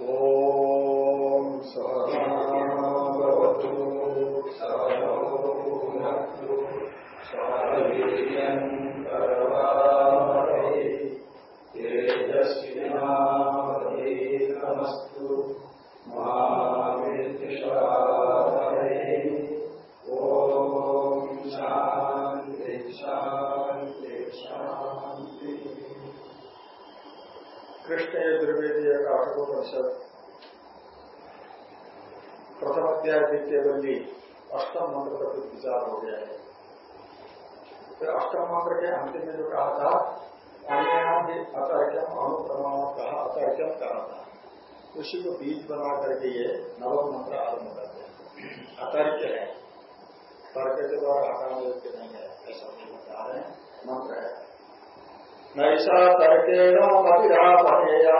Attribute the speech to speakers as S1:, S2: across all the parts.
S1: ॐ कृष्ण द्विवेदीय काठकोपनिषद प्रथम अध्याय, द्वितीय बल्ली, अष्टम मंत्र का कुछ विचार हो गया है। फिर अष्टम मंत्र के अंतिम में जो कहा था अन्य अतर्क्यम अनुप्रमाण कहा, अतर्क्यम कहा था। उसी को बीज बना करके ये नवम मंत्र आरंभ करते हैं। अतर्क है। तर्क के द्वारा हटाना नहीं है, ऐसा मंत्र है। नैषा तर्केण मतिरापनेया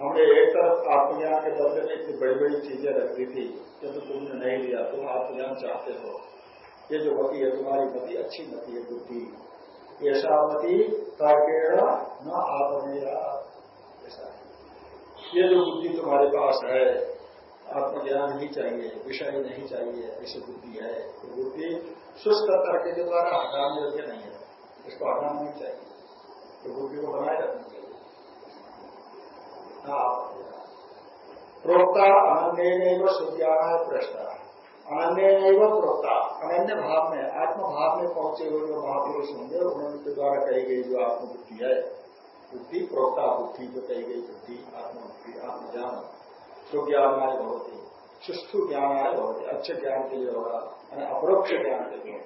S1: हमने एक तरफ़ आत्मज्ञान के बदले में इतनी बड़ी बड़ी चीज़ें रखी थी किंतु तुमने नहीं लिया, तुम आत्मज्ञान चाहते हो। ये जो मति है, तुम्हारी मती अच्छी मति है, बुद्धि। ऐसा मती तर्केण न आपनेया ऐसा ये जो बुद्धि तुम्हारे पास है, आत्मज्ञान ही चाहिए, विषय नहीं चाहिए, ऐसी बुद्धि है। तो बुद्धि शुष्क तर्क के द्वारा हटाने योग्य नहीं है, इसको हटाना नहीं चाहिए। तो बुद्धि को बनाए रखना चाहिए। प्रोक्ता अनन्य नहीं सुज्ञान प्रश्न। अनन्य नहीं प्रोक्ता। अनन्य भाव में, आत्म भाव में पहुँचे हुए जो महापुरुष होंगे उनके द्वारा कही गई जो आत्मबुद्धि है, बुद्धि, प्रोक्ता बुद्धि जो कही गई, बुद्धि, आत्मबुद्धि, आत्मज्ञान सुज्ञानाय बहुत सुस्थु ज्ञानाय बहुत अच्छे ज्ञान के लिए होगा, यानी अपरोक्ष ज्ञान के लिए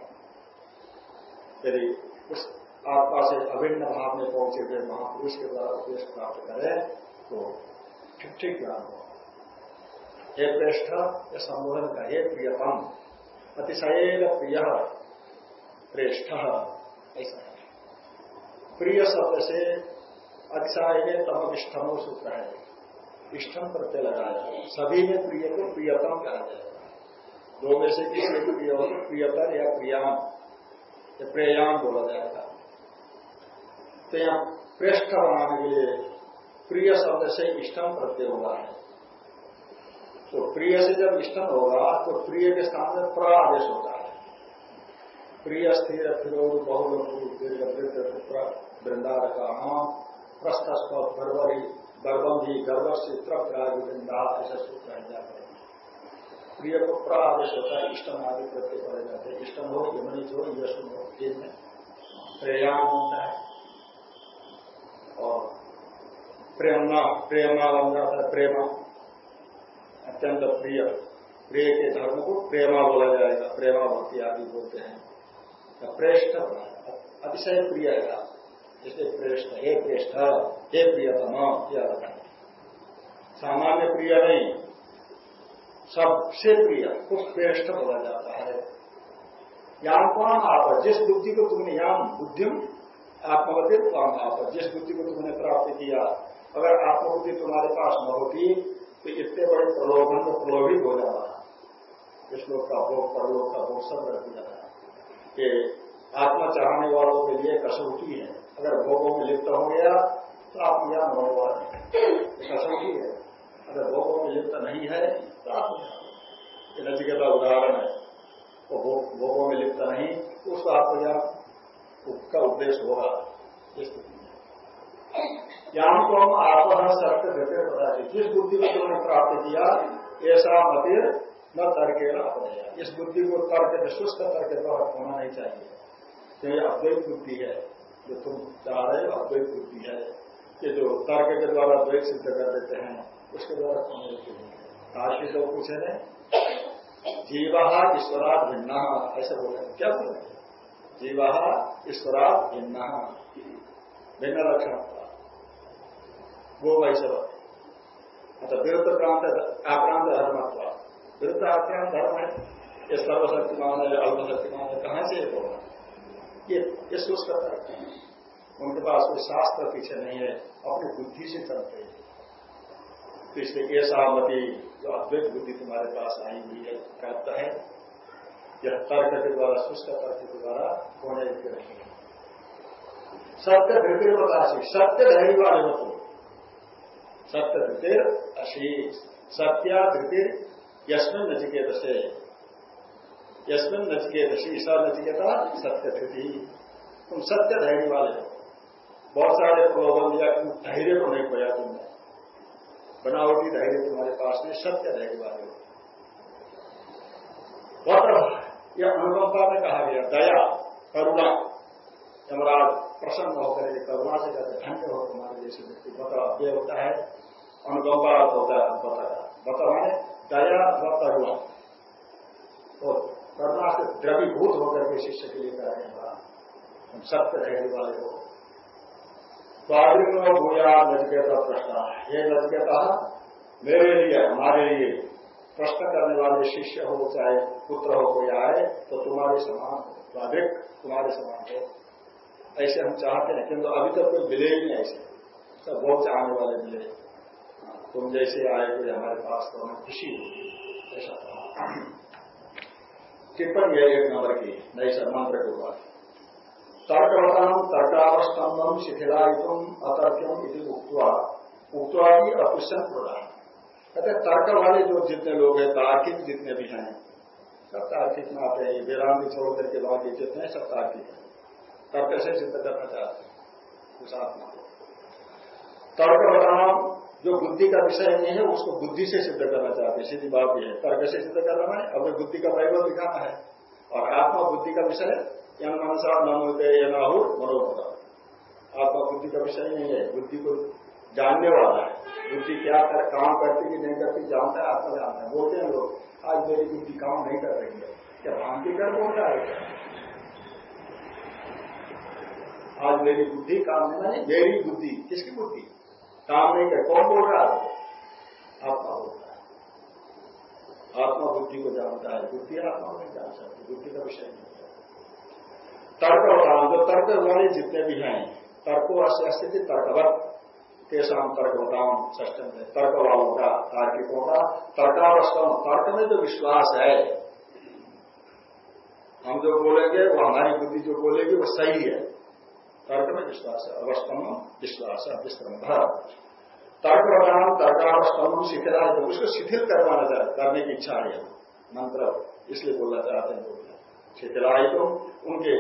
S1: यदि उस आत्मा से अभिन्न भाव में पहुँचे हुए महापुरुष के द्वारा उपदेश प्राप्त करें तो ठीक ठीक ज्ञान हो हे श्रेष्ठ, या संबोधन का हे प्रियतम। अतिशय प्रिय, श्रेष्ठ। ऐसा है। प्रिय शब्द से अतिशय तम इष्टमो सूत्र है। इष्टम प्रत्यय लगाया सभी में प्रिय को प्रियतम कहा जाएगा दो में से किसी को प्रिय हो प्रियतर या प्रियाम। या प्रेयाम बोला जाएगा तो यहाँ प्रेष्ठ बनाने के लिए प्रिय शब्द से इष्टम प्रत्यय होगा है। तो प्रिय से जब इष्टम होगा तो प्रिय के स्थान में प्र आदेश होता है। प्रिय, स्थिर फिरोग बहुल वृंदारका प्रस्त बर्बरी गर्भम भी गर्भ से त्राग वृंदा, ऐसा सूत्र है प्रिय को प्र आदेश होता है, इष्टम आदि प्रत्यय पड़े जाते हैं। इष्टम हो, यमनी हो यश हो। जिनमें होता है। और प्रेमना प्रेमना बन जाता है प्रेमा। अत्यंत प्रिय। प्रिय के धर्म को प्रेमा बोला जाएगा, प्रेमा भक्ति आदि बोलते हैं। प्रेष्ठ अतिशय प्रिय है इसलिए प्रेष्ठ, हे प्रेष्ठ, हे प्रियतम, क्या बताए। सामान्य प्रिय नहीं, सबसे प्रिय को श्रेष्ठ बोला जाता है। याम कौन आप? जिस बुद्धि को तुमने, याम बुद्धिम आत्मवती, कौन आप? जिस बुद्धि को तुमने प्राप्त किया अगर आत्मबुद्धि तुम्हारे पास न होती तो इतने बड़े प्रलोभन में प्रलोभित हो इस लोग का भोग, परलोक का भोग सब रख दिया कि आत्मा चाहने वालों के लिए कसौटी है। अगर भोगों में लिप्त हो गया तो आत्मज्ञान होने वाला कसौटी है। अगर भोगों में लिप्त नहीं है तो आत्मज्ञान का उदाहरण है। वो भोगों में लिप्त नहीं तो उसका आत्मज्ञान का उपदेश होगा। याम को हम आप सत्य देते पता जिस बुद्धि को तुमने प्राप्त किया, ऐसा मतिर न तर्क अपनाया। इस बुद्धि को तर्क सुस्त तर्क द्वारा होना नहीं चाहिए। तो ये अद्वैत बुद्धि है, जो तुम चाह रहे हो, अद्वैत बुद्धि है। कि जो तर्क के द्वारा द्वैत सिद्ध कर देते हैं, उसके द्वारा काशी जो पूछे ने जीवा ईश्वरा भिन्ना, ऐसे बोले क्या बोले जीवा ईश्वरा भिन्ना। भिन्न लक्षण वो वैश्व अच्छा विरुद्ध प्रांत आक्रांत धर्म विरुद्ध आक्रांत धर्म है। ये सर्वशक्तिमान है अल्पशक्तिमान है कहाँ से होगा ये ये सोच करता है। उनके पास कोई शास्त्र पीछे नहीं है। अपनी बुद्धि से चलते हैं। तो इसलिए ये सहमति जो अद्वैत बुद्धि तुम्हारे पास आई हुई है, प्राप्त है, यह तर्क के द्वारा, शुष्क तर्क के द्वारा होने के रहेंगे सत्य प्रकाशी सत्य धैर्य वाले हो सत्य धृतिर अशीष सत्या धृतिर यशमिन नचिकेत से यशमिन नचिकेत ईश्वर नचिकेता सत्य धृति तुम सत्य धैर्य वाले हो। बहुत सारे प्रलोभन दिया धैर्य को नहीं खोया तुमने। बनावटी धैर्य तुम्हारे पास में सत्य धैर्य वाले वक्त यह अनुकंपा में कहा गया, दया, करुणा, यमराज प्रसन्न होकर करुणा से कहते धन्य हो तुम्हारे जैसे व्यक्ति बता अव्यय होता है। अनुकंपा अर्थ होता है बता बता दया व करुणा तो करुणा से द्रवीभूत होकर के शिष्य के लिए कह रहे हम सत्य रहने वाले हो स्वाधीन भूया नचकेता प्रश्न ये नचकेता मेरे लिए हमारे लिए प्रश्न करने वाले शिष्य हो चाहे पुत्र हो कोई आए तो तुम्हारे समान हो स्वाधिक तुम्हारे समान हो ऐसे हम चाहते हैं किंतु अभी तक कोई मिले ही नहीं ऐसे सब बहुत चाहने वाले मिले तुम जैसे आए कोई हमारे पास तो हमें खुशी होगी ऐसा कहा टिप्पणी है एक नंबर की, नई मंत्र के ऊपर। तर्कवताम तर्कावस्तंभम शिथिलायुतम अतर्क्यम उक्तवा। उक्तवा की अपुष्यन प्रदान कहते तर्क वाले जो जितने लोग हैं, तार्किक जितने भी हैं, सब तार्किक में आते हैं वेदांत छोड़ करके बाकी जितने सब तार्किक है। तर्क से सिद्ध करना चाहते हैं। उस आत्मा को। तर्क बताम जो बुद्धि का विषय नहीं है, उसको बुद्धि से सिद्ध करना चाहते हैं। सीधी बात यह है, तर्क से सिद्ध करना है अपने बुद्धि का वैभव दिखाना है, और आत्मा बुद्धि का विषय यन मनसा न होते या ना हो मनोभर आपका बुद्धि का विषय नहीं है, बुद्धि को जानने वाला है। बुद्धि क्या कर, काम करती कि नहीं करती, जानता है, आत्मा जानता है। बोलते हैं लोग, आज मेरी बुद्धि काम नहीं कर रही है। क्या भांति कर बोल रहा है आज मेरी बुद्धि काम नहीं मेरी बुद्धि, किसकी बुद्धि? काम नहीं कर कौन बोल रहा है। आत्मा बोल रहा है आत्मा बुद्धि को जानता है। बुद्धि आत्मा नहीं जान सकती बुद्धि का विषय नहीं तर्क वाला जो तर्क वाले जितने भी हैं, तर्को अस्थिति तर्कवत केशाम तर्क बताओ ष्टम में तर्क वालों का तार्किकों का तर्कावस्थम तर्क में जो विश्वास है। हम जो बोलेंगे, वो हमारी बुद्धि जो बोलेगी, वो सही है। तर्क में विश्वास है अवस्तम विश्वास है विश्रम तर्क बताम तर्कावस्थम शिथिला है तो उसको शिथिल करवाना चाहते करने की इच्छा है। मंत्र इसलिए बोलना चाहते हैं शिथिलाई तो उनके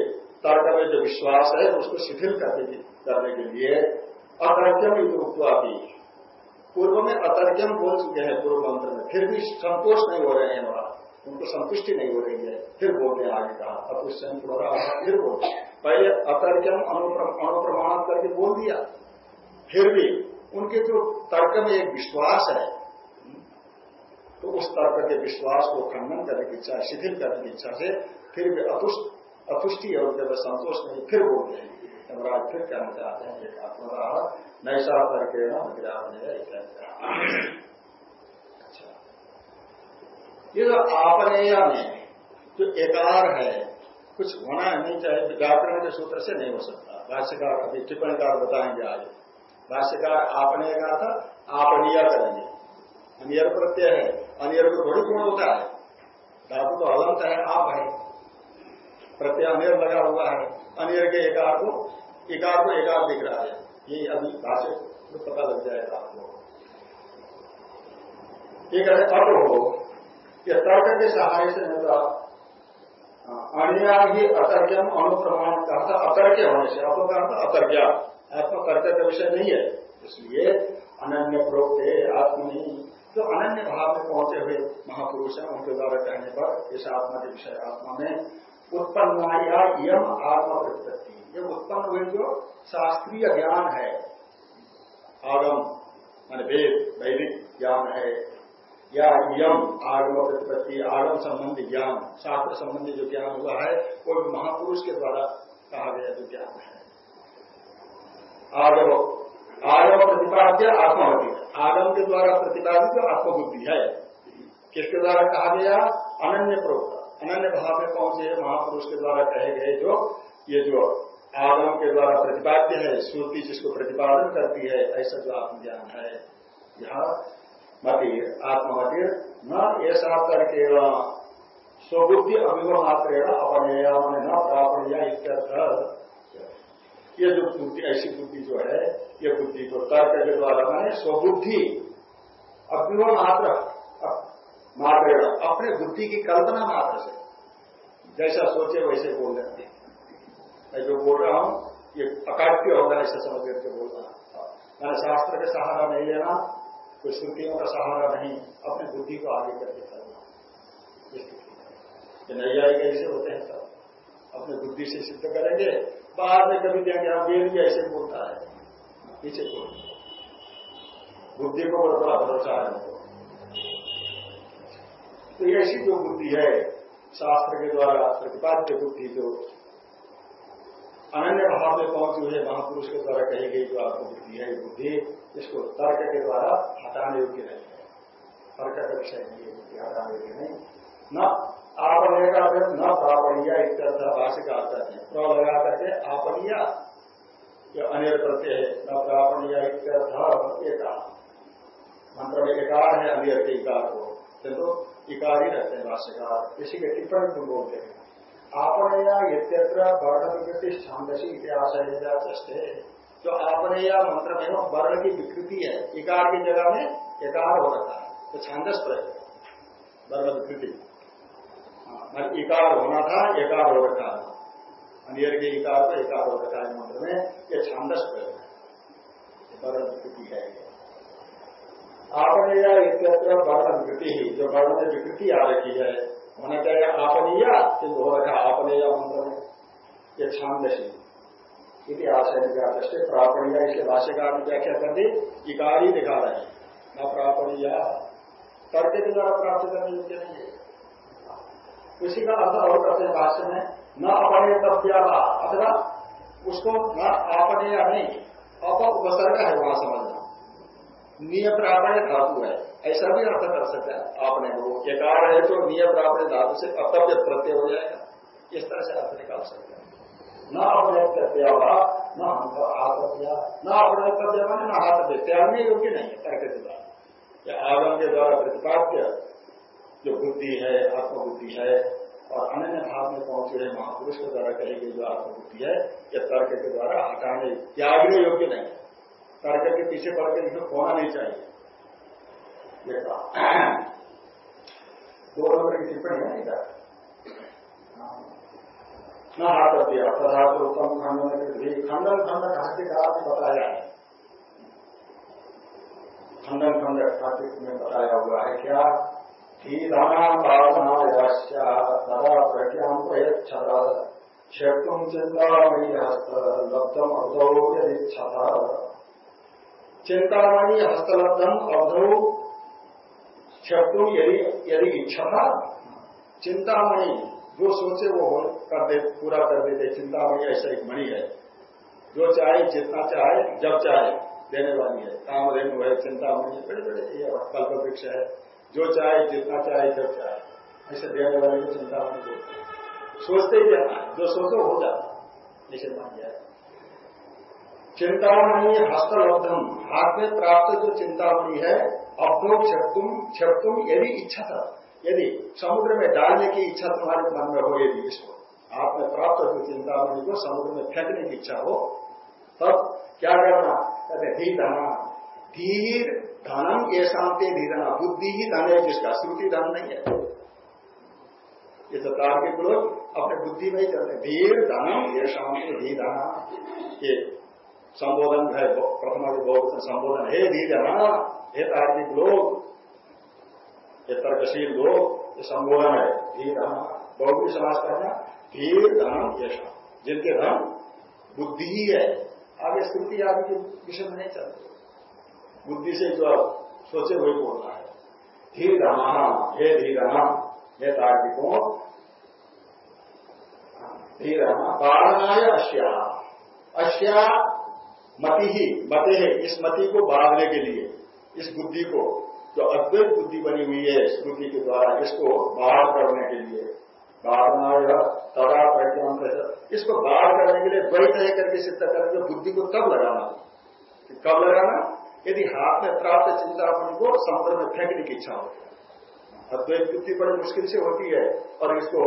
S1: तर्क में जो विश्वास है, उसको शिथिल करने की लिए अतर्क्यम भी। पूर्व में अतर्क्यम बोल चुके हैं पूर्व मंत्र में, फिर भी संतोष नहीं हो रहे हैं वहाँ। उनको संतुष्टि नहीं हो रही है, फिर बोलते हैं आगे कहा। हो रहा है फिर बोलते पहले अतर्क्यम अनुप्रमाण करके बोल दिया। फिर भी उनके जो तर्क में एक विश्वास है तो उस तर्क के विश्वास को खंडन करने की इच्छा, शिथिल करने की इच्छा से फिर भी अतुष्ट है उनके पास संतोष नहीं, फिर बोलते हैं यमराज फिर कहना चाहते हैं एक आत्मा नैसा करके अच्छा। ये जो आपनेय में जो एकार है कुछ होना नहीं चाहिए व्याकरण के सूत्र से नहीं हो सकता। भाष्यकार अभी टिप्पणीकार बताएँगे आज भाष्यकार आपने कहा था आपनीय करेंगे। अनियर प्रत्यय है, अनियर को थोड़ी गुण होता है। धातु तो हलंत है, आप है। प्रत्यामेर लगा हुआ है। अनियर के एकार को एकार को एकार दिख रहा है। ये अभी भाष्य तो पता लग जाएगा आपको। ये कहते अब हो, कि तर्क के सहाय से मिलता अनिया ही अतर्क्यम अनुप्रमाण का अर्थ अतर्क्य होने से आपको का अतर्क्या आपका तर्क का विषय नहीं है। इसलिए अनन्य प्रोक्त आत्मनि। जो अनन्य भाव में पहुँचे हुए महापुरुष हैं, उनके द्वारा कहने पर इस आत्मा के विषय आत्मा में उत्पन्न या यम आत्मा प्रति ये उत्पन्न हुए जो शास्त्रीय ज्ञान है। आगम, मान वेद, वैदिक ज्ञान है। या यम, आगम प्रतिपत्ति, आगम संबंधी ज्ञान, शास्त्र संबंधी जो ज्ञान हुआ है, वो महापुरुष के द्वारा कहा गया जो ज्ञान है। आगम आगम प्रतिपाद्य आत्महति। आगम के द्वारा प्रतिपादित जो आत्मबुद्धि है। किसके द्वारा कहा गया? अनन्य प्रोक्त अनन्य भाव में पहुँचे महापुरुष के द्वारा कहे गए जो, ये जो आगम के द्वारा प्रतिपाद्य है, श्रुति जिसको प्रतिपादन करती है, ऐसा जो आत्मज्ञान है। यह मतिर आत्ममतिर न ऐसा करके स्वबुद्धि अभिभव मात्र अपनेया न प्रापणिया इत्यर्थ। ये जो बुद्धि, ऐसी बुद्धि जो है, ये बुद्धि को तर्क के द्वारा मैंने स्वबुद्धि अभिभव मात्र मात्र अपने बुद्धि की कल्पना मात्र से। जैसा सोचे वैसे बोल रहे मैं जो बोल रहा हूँ, ये अकाट्य होगा ऐसा समझ करके बोल रहा मैंने शास्त्र के सहारा नहीं लेना। कोई श्रुतियों का सहारा नहीं, अपनी बुद्धि को आगे करके चलना नैयायिक ऐसे होते हैं सब। अपनी बुद्धि से सिद्ध करेंगे बाद में कभी देंगे हम वेद भी ऐसे बोलता है, पीछे बोल बुद्धि को बड़ा भरोसा है तो ऐसी जो बुद्धि है, शास्त्र के द्वारा प्रतिपाद्य बुद्धि जो अनन्य भाव में पहुँचे हुए महापुरुष के द्वारा कही गई जो आपको बुद्धि है, बुद्धि इसको तर्क के द्वारा हटाने योग्य नहीं है। तर्क का विषय नहीं है, बुद्धि हटाने योग्य नहीं। न आपने का फिर न प्रापणिया इत्यर्थ भाषिक अर्थ है। प्र लगा करके आपनिया जो अनिल प्रत्यय है, न प्रापणिया इत्यर्थ एक। मंत्र में एकार है अनियर के इकार को। किंतु इकार ही रहते हैं भाष्यकार इसी के टिप्पणी तुम बोलते हैं। आपनया यत्र वर्ण विकृति छांदसी इतिहास है जो आपनया मंत्र में वर्ण की विकृति है इकार की जगह में एकार हो रखा है। तो छांदस वर्ण विकृति। हाँ, इकार होना था एकार हो रखा है अनियर के इकार पर एकार हो रखा है मंत्र में ये छांदस है। वर्ण विकृति है। आपनया इत्यत्र वर्ण विकृति ही जो वर्ण में विकृति आ रखी है होना चाहिए आपनीय किंतु हो रखा आपनीय मंत्र में ये छांदसी। यदि आशय व्यापस्ते प्रापणीय इसलिए भाष्यकार ने व्याख्या कर दी। इकारी दिखा रहे हैं। न प्रापणीय। तर्क के द्वारा प्राप्त करने योग्य नहीं है। उसी का अर्थ और करते हैं भाष्य में, न अपने तब्या अथवा उसको न आपने नहीं अप उपसर्ग है वहाँ समझना नियम प्रापण धातु है। ऐसा भी अर्थ कर सकते हैं। आपने वो एकार है तो नियम प्राप्त धातु से अतव्य प्रत्यय हो जाएगा। इस तरह से अर्थ निकाल सकते हैं। न अपने प्रत्यय न हमको आतव्य न अपने प्रत्यय न हाथव्य त्यागने योग्य नहीं है, तर्क के द्वारा। या आगम के द्वारा प्रतिपाद्य जो बुद्धि है, आत्मबुद्धि है, और अन्य भाव में पहुँचे हुए महापुरुष के द्वारा कही गई जो आत्मबुद्धि है यह तर्क के द्वारा हटाने, त्यागने योग्य नहीं है। तर्क के पीछे पड़ के इसमें खोना नहीं चाहिए। ये कहा दो नंबर की टिप्पणी है इधर। न हाथव्य तथा तो उत्तम खंडन भी खंडन खंड कार्तिक आप बताया है। खंडन खंड कार्तिक में बताया हुआ है क्या? धीधान भावना तदा प्रज्ञा प्रयच्छत। क्षेत्रम चिंतामणि हस्त लब्धम अवधौ यदि चिंतामणि हस्तलब्धम अवधौ शत्रु यदि यदि इच्छा था चिंतामणि जो सोचे वो कर दे पूरा कर देते। चिंतामणि ऐसा एक मणि है। जो चाहे, जितना चाहे, जब चाहे, देने वाली है। काम कामधेनु है, चिंतामणि, बड़े बड़े ये कल्प वृक्ष है। जो चाहे, जितना चाहे, जब चाहे, ऐसे देने वाले चिंतामणि सोचते ही जाना जो सोचो, हो जाता ऐसे मान जाए चिंतामणि हस्तलब्धम हाथ में प्राप्त जो चिंतामणि है, अपनो क्षप्तुम क्षप्तुम यदि इच्छा था, यदि समुद्र में डालने की इच्छा तुम्हारे मन में हो यदि इसको में प्राप्त हो चिंतामणि को समुद्र में फेंकने की इच्छा हो, तब क्या करना? कहते धी धना। धीर धनम ये शांति धीरना बुद्धि ही धन है जिसका, श्रुति धन नहीं है। ये तो तार्किक लोग अपने बुद्धि में ही चलते धीर धनम ये शांति धी धना। ये संबोधन है प्रथम बहुत संबोधन हे धीर हे तार्किक लोग, ये तर्कशील लोग, ये संबोधन है। धीर बहुत समाज करना धीर धन यश जिनके धन, बुद्धि ही है। आगे स्मृति आदि के विषय में नहीं चलते। बुद्धि से जो सोचे वही बोलना है। धीर धन हे धीर हे तार्किकों धीर बारणाय अश्या। अश्या मति ही, मते है इस मति को बांधने के लिए, इस बुद्धि को, जो अद्वैत बुद्धि बनी हुई है स्मृति के द्वारा, इसको बाहर करने के लिए। बाढ़ना तदा प्रज्ञान इसको बाहर करने के लिए द्वैत है करके सिद्ध करके बुद्धि को कब लगाना कब लगाना? यदि हाथ में प्राप्त चिंतामणि को समुद्र में फेंकने की इच्छा होती है। अद्वैत बुद्धि बड़ी मुश्किल से होती है, और इसको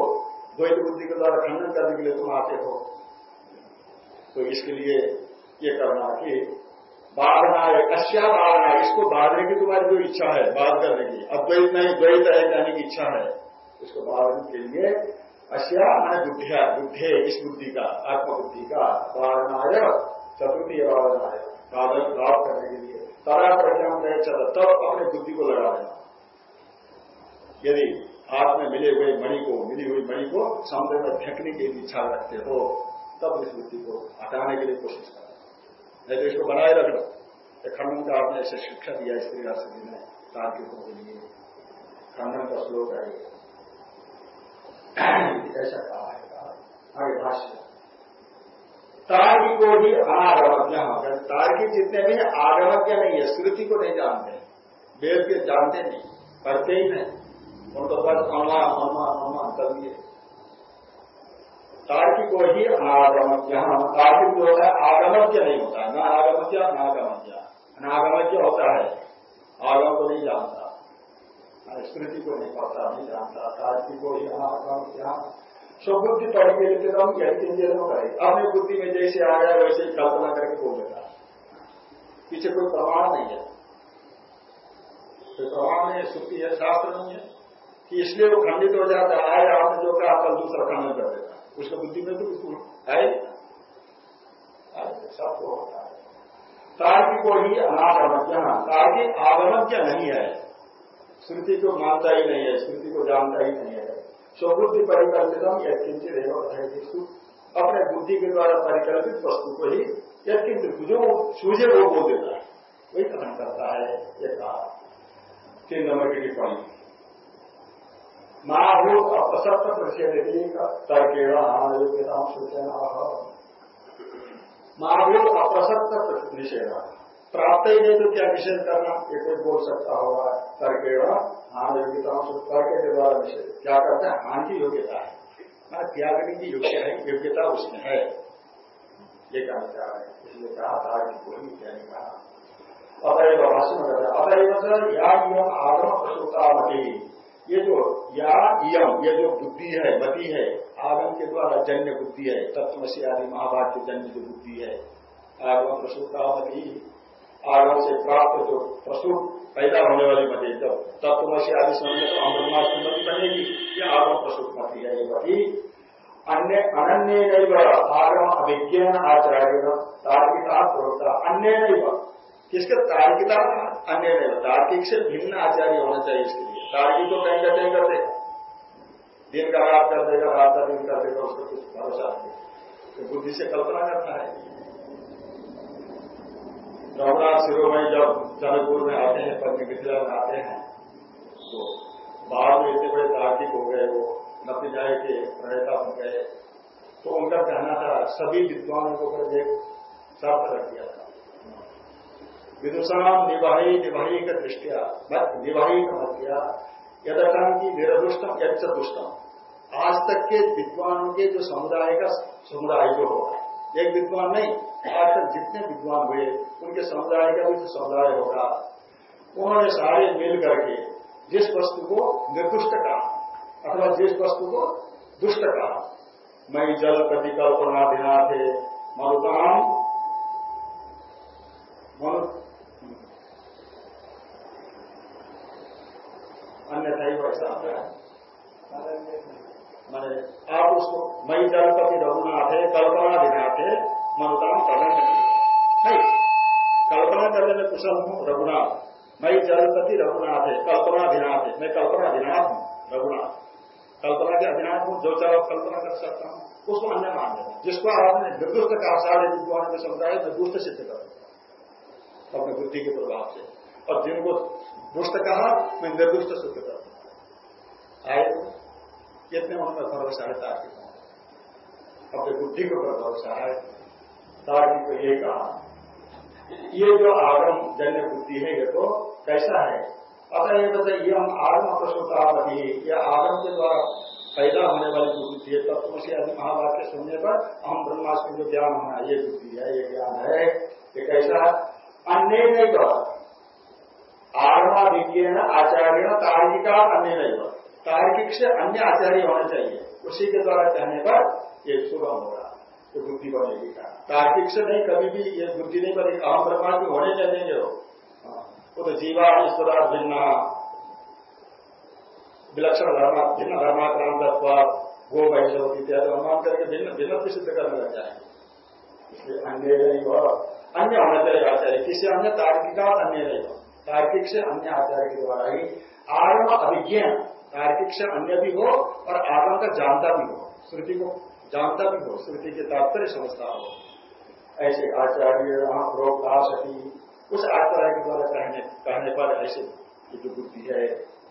S1: द्वैत बुद्धि के द्वारा खंडन करने के लिए तुम आते हो। तो इसके लिए ये करना कि बाधना है, कश्या बाधना है, इसको बाधने की तुम्हारी जो इच्छा है, बाध करने की। अद्वैत नहीं, द्वैत है कहने की इच्छा है। इसको बाधने के लिए अश्या है बुद्धिया, बुद्धे, इस बुद्धि का, आत्मबुद्धि का बाधनाय, चतुर्थी बाधनाय। बाधन लाभ करने के लिए। तरा प्रज्ञान रहे चल तब अपने बुद्धि को लगा देना। यदि हाथ में मिले हुए मणि को, मिली हुई मणि को समुद्र में फेंकने की इच्छा रखते हो, तब इस बुद्धि को हटाने के लिए कोशिश करना नहीं तो इसको बनाए रखना खंडन का आपने ऐसे शिक्षा दिया स्त्री राष्ट्र ने तार्किकों के लिए खंडन का श्लोक है ऐसा कहा है आगे भाष्य तार्किको ही अनागमज्ञ तार्किक जितने भी आगमज्ञ नहीं है श्रुति को नहीं जानते वेद के जानते नहीं पढ़ते ही नहीं उनको बस अनुमान अनुमान अनुमान कर दिए तार्किको ही अनागमज्ञ तार्किक जो होता है आगमज्ञ नहीं होता है। न आगमज्ञ अनागमज्ञ अनागमज्ञ होता है। आगम को नहीं जानता। स्मृति को नहीं पढ़ता नहीं जानता। तार्किको ही अनागमज्ञ स्वबुद्धि पढ़ के लेते तो हम कहते हैं अपनी बुद्धि में जैसे आ गया वैसे ही कल्पना करके बोल देता है। पीछे कोई प्रमाण नहीं है। कोई प्रमाण नहीं है श्रुति है, शास्त्र नहीं है। कि इसलिए वो खंडित हो जाता है आपने जो कहा, कल दूसरा खंडन कर देता उसका बुद्धि में तो बिल्कुल है सब तो होता है। तार्किक को ही अनागमज्ञ तार्किक आगमज्ञ नहीं है। स्मृति को मानता ही नहीं है, स्मृति को जानता ही नहीं है। स्वबुद्धि परिकल्पितम या किंचित अपने बुद्धि के द्वारा परिकल्पित वस्तु को ही या किंचित जो सूझे वो बोल देता है। वही कथन करता है ये कहा। तीन नंबर की टिप्पणी। महाभूत अपसत्य प्रतिषेधी तर्केण योग्यता सूचना महाभूत अप्रसत्य निषेध। प्राप्त ही नहीं तो क्या निषेध करना? ये कोई बोल सकता होगा। तर्केण हान योग्यता तर्क के द्वारा निषेध क्या करते हैं? हान की योग्यता है। ना त्यागने की योग्य है, योग्यता उसमें है। ये कहना चाह रहे हैं। इसलिए कहा था कि कोई क्या नहीं कहा अतएव भाषण में अतएव या आगम प्रसुता मती ये जो या यम, ये जो बुद्धि है, मति है, आगम के द्वारा जन्य बुद्धि है तत्वसी आदि महाभारत के जन्य जो बुद्धि है, आगम प्रसूतावती आगम से प्राप्त जो प्रसूत पैदा होने वाली मति जब तत्वसी आदि समझ तो की मति बनेगी, ये आगम प्रसूत मति है, ये मति। अन्य अनन्य नहीं आगम अभिज्ञान आचार्य तार्किका प्रोक्ता। अन्य नहीं किसके तार्किका अन्य नहीं तार्किक से भिन्न आचार्य होना चाहिए इसके लिए। तार्किक तो कहीं कहते करते। दिन का रात कर देगा रात का दिन कर देगा उसको कुछ भरोसा नहीं। तो बुद्धि से कल्पना करता है। रघुनाथ शिरोमणि जब जनकपुर में आते हैं पत्नी मिथिला में आते हैं तो बाद में इतने बड़े तार्किक हो गए, वो नपी जाए के प्रणेता बन गए। तो उनका कहना था, सभी विद्वानों को एक शर्त रख दिया था। विदुषाम निवाही निवाही का दृष्टिया निवाही का मध्या यदकम निरदुष्टम दुष्टम आज तक के विद्वानों के जो समुदाय का समुदाय जो होगा, एक विद्वान नहीं, आज तक जितने विद्वान हुए, उनके समुदाय का भी जो समुदाय होगा, उन्होंने सारे मिल करके जिस वस्तु को निर्दुष्ट कहा, अथवा जिस वस्तु को दुष्ट कहा, मई जल प्रतिकल्पना दिना थे मरुदाम अन्यथा ही वैसा आता है। मैंने आप उसको मई दलपति रघुनाथ है कल्पना दिनाथ है कदम नहीं कल्पना करने में कुशल हूँ, रघुनाथ। मैं जलपति रघुनाथ है कल्पना अधिनाथ है मैं कल्पना अधिनाथ हूँ, रघुनाथ। कल्पना के अधिनाथ हूँ, जो चलो कल्पना कर सकता हूँ, उसको अन्य मान लेना जिसको आपने निर्दुष्ट का सारे विद्वान में समझाया दुष्ट सिद्ध कर अपने बुद्धि के प्रभाव से। और जिनको दुष्ट कहा मैं निर्दुष्ट सिद्ध कर दूँगा आए, कितने उनका भरोसा है? तार्किक अपने बुद्धि के ऊपर भरोसा है। तार्किक को ये कहा, ये जो आगम जन्य बुद्धि है, ये तो कैसा है? अतः ये बताइए, ये हम आगम प्रसुतावती ये आगम के द्वारा पैदा होने वाली जो बुद्धि है तत्वशी आदि महावाक्य सुनने पर हम ब्रह्मास्त्र जो ज्ञान होना ये बुद्धि है, ये ज्ञान है, ये कैसा अन्य नहीं तो आरमा विज्ञान आचार्य तार्किका अन्य नहीं तार्किक से अन्य आचार्य होना चाहिए उसी के द्वारा कहने पर ये सुगम होगा तो बुद्धि बनेगी का तार्किक से नहीं कभी भी ये बुद्धि नहीं बनेगी अहम ब्रह्मा की होने चाहिए वो वो तो जीवा ईश्वरा भिन्न विलक्षण धर्म भिन्न धर्माक्रांत गो वैष्णव इत्यादि अनुमान करके भिन्न भिन्न सिद्ध करने लग जाएँगे इसलिए अन्य नहीं हो अन्य होना चाहिए आचार्य किसी अन्य तार्किका अन्य नहीं हो तार्किक से अन्य आचार्य के द्वारा ही आरम अभिज्ञान तार्किक से अन्य भी हो और आगम का जानता भी हो, श्रुति को जानता भी हो, श्रुति के तात्पर्य समझता हो। ऐसे आचार्य प्रोक्ता सती उस आचार्य के द्वारा कहने कहने पर ऐसे जो बुद्धि है,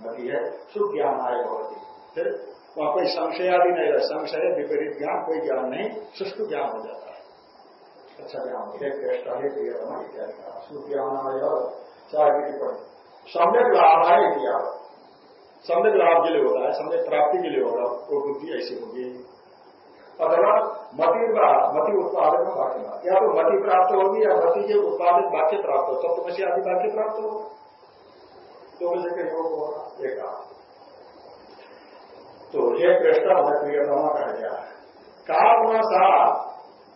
S1: मती है शुभ ज्ञान आए बहुत फिर वहाँ कोई संशय आदि नहीं रहा संशय विपरीत ज्ञान, कोई ज्ञान नहीं, शुष्क ज्ञान हो जाता है। अच्छा ज्ञान है श्रेष्ठ है शुभ ज्ञान आय चार टिप्पणी सम्यक लाभ आए किया सम्यक लाभ के लिए होता है सम्यक प्राप्ति के लिए होगा वो बुद्धि ऐसी होगी अथवा मति मति उत्पादन में वाक्य या तो मति प्राप्त होगी या मति के उत्पादित वाक्य प्राप्त हो सप्तमसी आदि वाक्य प्राप्त होगा तो मुझे कहीं होगा एक तो ये कृष्ण हमें प्रियतमा कह गया कहा गुना सा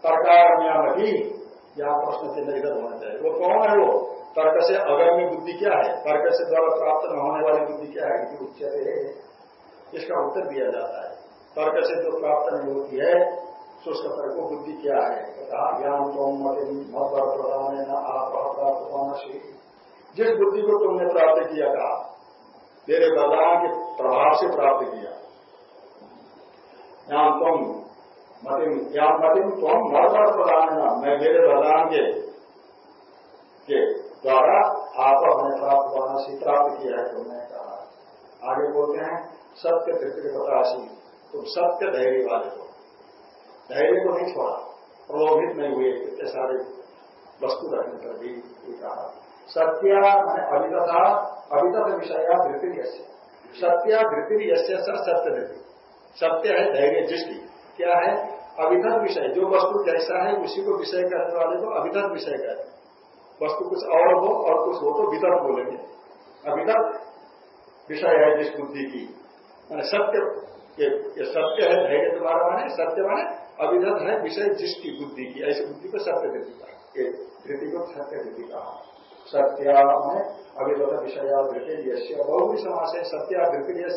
S1: प्रकार मती, यहाँ प्रश्न निर्गत होना चाहिए। वो कौन है वो? तर्क से अगम्य बुद्धि क्या है? तर्क से द्वारा प्राप्त न होने वाली बुद्धि क्या है? कि उच्चते इसका उत्तर दिया जाता है। तर्क से जो प्राप्त नहीं होती है तो उसका तर्क बुद्धि क्या है? कहा ज्ञान तो मत प्रधान है न आप प्राप्त जिस बुद्धि को तुमने प्राप्त किया कहा तेरे बलदान के प्रभाव से प्राप्त किया। ज्ञान तुम मतिम ज्ञान मतिम तुम मरवर प्रदान मैं मेरे के के द्वारा आप अपने प्राप्त होना से प्राप्त किया है तुमने कहा। आगे बोलते हैं, सत्य तृतीय प्रकाशी तुम सत्य धैर्य वाले हो धैर्य को नहीं छोड़ा, प्रलोभित नहीं हुए, इतने सारे वस्तु रखने पर भी कहा। सत्या मैंने अभितथा अभितथ विषया धृति सत्या धृति सत्य धृति। सत्य है धैर्य जिसकी। क्या है? अभिधत विषय, जो वस्तु जैसा है, उसी को विषय करने वाले को अभिधत विषय कहते वस्तु कुछ और हो और कुछ हो तो विदत बोलेंगे। अभिधत विषय है जिस बुद्धि की। मैंने सत्य ये सत्य है, धैर्य तुम्हारा माने, सत्य माने अभिधत है विषय जिसकी बुद्धि की। ऐसी बुद्धि को सत्य धृति का धृति को सत्य धृति का सत्या में अभिगत विषया धृतिर्य बहुवी समास है सत्या धृतिर्य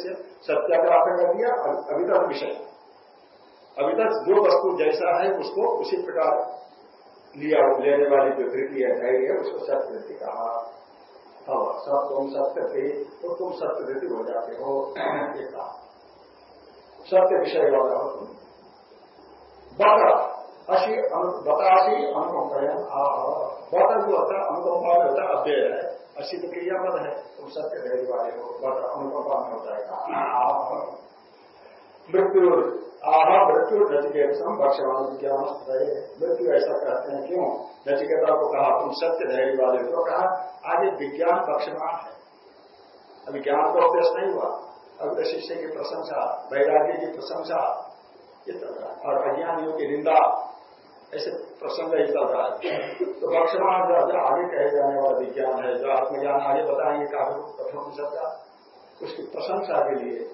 S1: सत्या का अर्थ कर दिया अभिगत विषय। अभी जो वस्तु जैसा है, उसको उसी प्रकार लिया लेने वाली जो धृति है धैर्य है, उसको सत्य कहा। अब सब तुम सत्य थे तो तुम सत्य धृति हो जाते हो कहा। सत्य विषय वाला हो तुम। बता, अशी बतासी अनुकंपयन आह। बता जो होता है अनुकंपा में होता है, अव्यय है। असी तो क्रियापद है, तुम सत्य धैर्य वाले हो, बता अनुकंपा में होता है मृत्यु आह, मृत्यु नचिकेत भक्ष्यवान ज्ञान मृत्यु ऐसा कहते हैं, क्यों? नचिकेता को कहा, तुम सत्य धैर्य वाले हो कहा, आगे विज्ञान भक्ष्यमान है। अभी ज्ञान का उपदेश नहीं हुआ। अभी तो शिष्य की प्रशंसा, वैराग्य की प्रशंसा और अज्ञानियों की निंदा, ऐसे प्रसंग ही चल रहा है तो भक्षमान जो आगे कहे जाने वाला विज्ञान है, जो आत्मज्ञान आगे बताएँगे काफ़ी शब्द उसकी प्रशंसा के लिए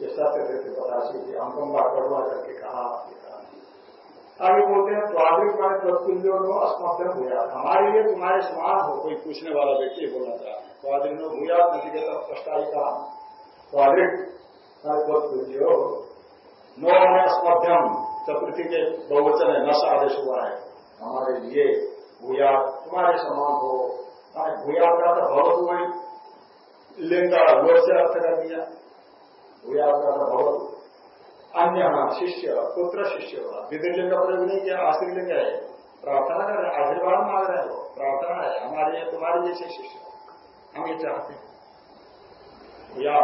S1: ये सत्य देते पता चाहिए अंकम्बा कड़वा करके कहा आगे बोलते हैं स्वादिक वाले प्रत्युल्यों को अस्मभ्यम हुआ हमारे लिए तुम्हारे समान हो, कोई पूछने वाला व्यक्ति बोलना है स्वादिक भूया नदी के तरफ़ प्रस्तावी कहा। स्वादिक प्रत्युल्यो नो अस्मभ्यम चतुर्थी के बहुवचन है, नश आदेश हुआ है। हमारे लिए भूया, तुम्हारे समान हो। भूया का तो भगवत कोई लिंग से अर्थ कर दिया। भूया का तो भगवत अन्य शिष्य, पुत्र शिष्य होगा विधिलिंग का प्रयोग नहीं किया आश्री लिंग है प्रार्थना कर रहे आशीर्वाद मांग रहे हो प्रार्थना है, हमारे तुम्हारे जैसे शिष्य। हम ये चाहते हैं। या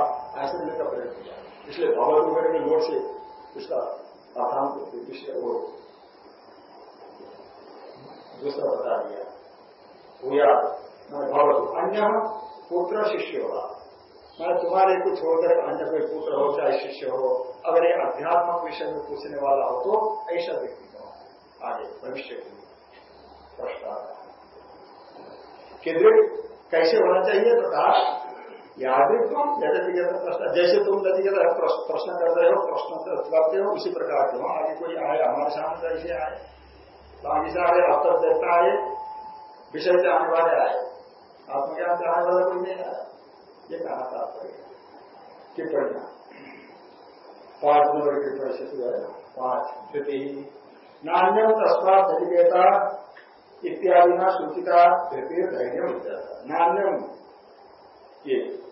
S1: आश्री लिंग का प्रयोग किया। इसलिए भगवत वगैरह की लोर से उसका आसान विषय वो। दूसरा बता दिया। भूया भगवत अन्य पुत्र शिष्य होगा मैं तुम्हारे को छोड़कर अन्य कोई पुत्र हो, चाहे शिष्य हो, अगर ये अध्यात्मक विषय में पूछने वाला हो तो ऐसा व्यक्ति हो। आगे, भविष्य के लिए। प्रश्न किधर, कैसे होना चाहिए तो कहा यादिक जैसे प्रश्न, जैसे तुम नदी प्रश्न कर रहे हो, प्रश्न करते हो, उसी प्रकार के हो। आगे कोई आए, हमारे सामने कैसे आए। बाकी सारे अवतर देता है विषय से आने वाले आए। आत्मज्ञान से आने वाला कोई नहीं आया। ये कहा तात्पर्य टिप्पणियाँ। पाँच नंबर की टिप्पणी शुरू है। पाँच। धृति नान्यम तस्मात नदिकेता इत्यादि न सूचिता धृति धैर्य नान्यम। ये।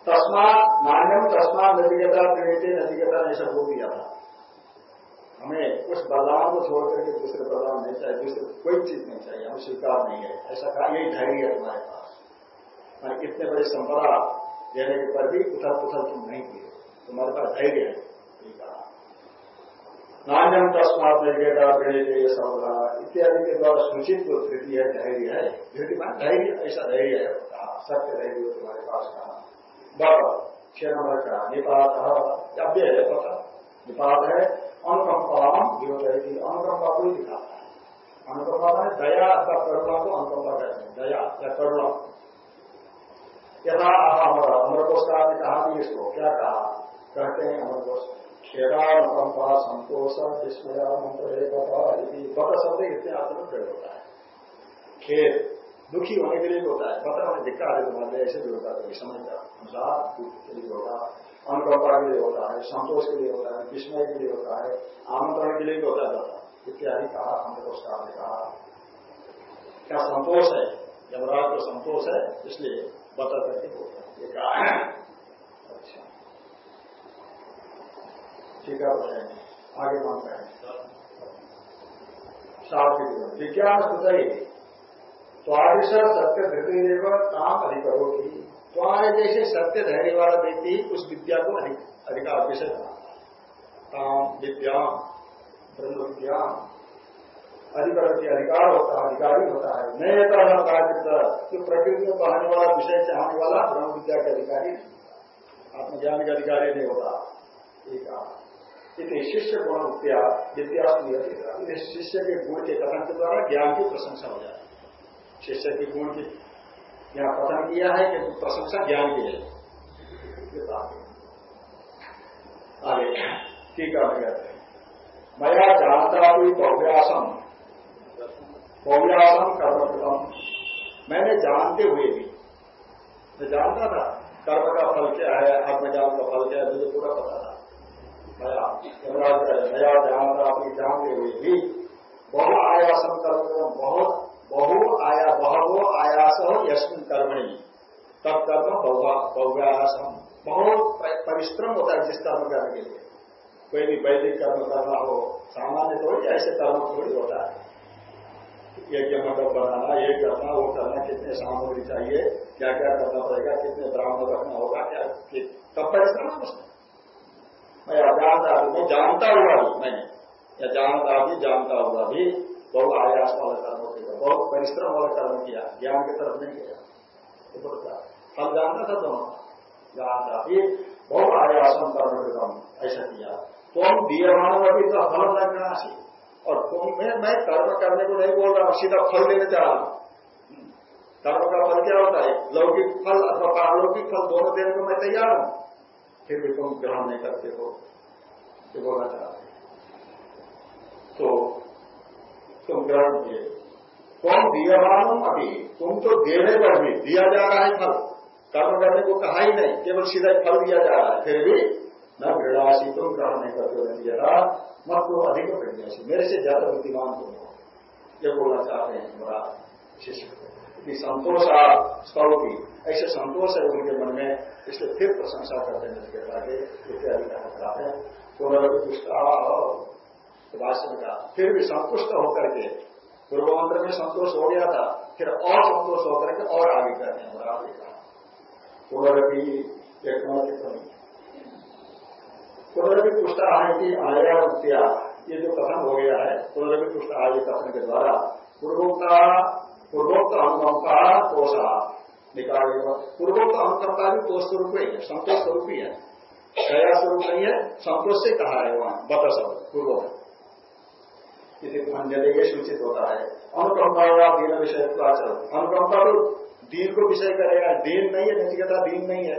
S1: तस्मात, नान्यम तस्मात नदिकेता प्रेरित नदिकेता ने सब हो दिया था। हमें उस बलराम को छोड़ करके दूसरे बलराम नहीं चाहिए, दूसरे कोई चीज़ नहीं चाहिए, हम स्वीकार नहीं है। ऐसा कहा, यही धैर्य है तुम्हारे पास। मैं इतने बड़े संपदा देने के पर भी उथल पुथल तुम नहीं किए। तुम्हारे पास धैर्य है। कहा। नान्यम तस्मात निर्गेता प्रेरित संपदा इत्यादि के द्वारा सूचित जो धृति है, धैर्य है, धृति मान धैर्य, ऐसा धैर्य है। कहा, सत्य धैर्य तुम्हारे पास कहा बट छह नंबर का निपात अव्य है पता निपात है। अनुकंपा विरोधी अनुकंपा को ही दिखाता है। अनुकंपा में दया अथवा करुणा को अनुकंपा कहते हैं। दया या करुणा। यथा अमर अमरकोश का आपने कहा भी इसको क्या कहा कहते हैं अमरकोश खेरा अनुकंपा संतोष विस्मया मंत्र बत शब्द इतने अर्थ में प्रयोग होता है? खेत दुखी होने के लिए होता है बता हमें दिक्कत है तुम्हारे ऐसे भी होता है समझ का अनुसार दुख के लिए होगा अनुकंपा के लिए होता है संतोष के लिए होता है विस्मय के लिए होता है आमंत्रण के लिए भी होता जाता इत्यादि कहा अंतकोष्कार ने कहा क्या संतोष है यमराज को संतोष है, इसलिए बता करके होता है। अच्छा। ठीक है आगे मानते हैं। सात विज्ञान सुधरी। स्वादिश सत्य धृति काम अधिक होगी तुम्हारे जैसे सत्य धैर्य वाला व्यक्ति उस विद्या को अधिकार विषय काम विद्या ब्रह्म विद्या अधिकार के अधिकार होता है, अधिकारी होता है। नए कार्यता जो प्रकृति में बहाने वाला विषय चाहने वाला ब्रह्म विद्या के अधिकारी आत्मज्ञान के अधिकारी नहीं होता। एक इतने शिष्य गुण विद्या विद्या शिष्य के गुण के कथन के द्वारा ज्ञान की प्रशंसा हो जाए शिष्य के गुण की यहाँ कथन किया है कि प्रशंसा ज्ञान की है। आगे, ठीक है मया जानता हुई बहुव्यासम बहुव्यासम कर्म मैंने जानते हुए भी, मैं जानता था कर्म का फल क्या है, आत्मज्ञान का फल क्या है, मुझे पूरा पता था। नया जानता अपनी जानते हुए भी बहु आयासम कर्म बहुत बहु आया, बहु आयास यशमिन कर्मणि। तब कर्म बहुव्यासम बहुत परिश्रम होता है जिस कर्म करने के लिए। कोई भी वैदिक कर्म करना हो, सामान्य थोड़ी ऐसे कर्म थोड़ी होता है। यज्ञ मंडप बनाना ये करना वो करना, कितने सामग्री चाहिए क्या क्या करना पड़ेगा, कितने ब्राह्मण रखना होगा, क्या तब परिश्रम उसमें। मैं अजानता मैं जानता हुआ भी मैं, या जानता भी जानता हुआ भी बहु आयास वाला कर्म किया बहुत परिश्रम वाला कर्म किया, ज्ञान की तरफ़ नहीं गया हम जानता था दोनों। जानता भी बहुत आयासन कर्म कृतम ऐसा किया। तो हम दीयमान अभी तो फल लगनाशी और तुम में मैं कर्म करने को नहीं बोल रहा हूँ, सीधा फल लेने जा रहा हूँ। कर्म का फल क्या होता है? लौकिक फल अथवा पारलौकिक फल दोनों देने को मैं तैयार हूँ। फिर भी तुम ग्रहण नहीं करते हो, ये बोलना चाहते तो तुम ग्रहण किए। तुम दियमानम अभी, तुम तो देने पर भी दिया जा रहा है फल। कर्म करने को कहा ही नहीं, केवल सीधा फल दिया जा रहा है, फिर भी न घृणाशी तुम ग्रहण नहीं करते हो दिया मत तो अधिक प्रज्ञासी मेरे से ज़्यादा बुद्धिमान तुम हो। ये बोलना चाहते हैं, बड़ा शिष्य संतोष स्वरूपी ऐसे संतोष है उनके मन में, इसलिए फिर प्रशंसा करते हैं नचिकेता के इत्यादि कहना चाहते हैं। पुनर्विष्टा भाष्य में कहा फिर भी संतुष्ट होकर के पूर्व मंत्र में संतोष हो गया था, फिर और संतोष होकर के और आगे करते हैं, बराबर कहा पुनरपि एक पुनरपि पुष्ट की आया ये जो कथन हो गया है पुनरपि पुष्ट आय कथन के द्वारा पूर्वोक्ता, पूर्वोक्त अनुगम का कोषा निकालेगा पूर्वोक्त अनुगम का भी कोष स्वरूप ही है, संतोष स्वरूप ही है। दया स्वरूप नहीं है, संतोष से कहा है वहाँ, बता सब पूर्व अन्य सूचित होता है। अनुकंपा या दीन विषय अनुकंपा तो दीन को विषय करेगा, दीन नहीं है नचिकेता दीन नहीं है।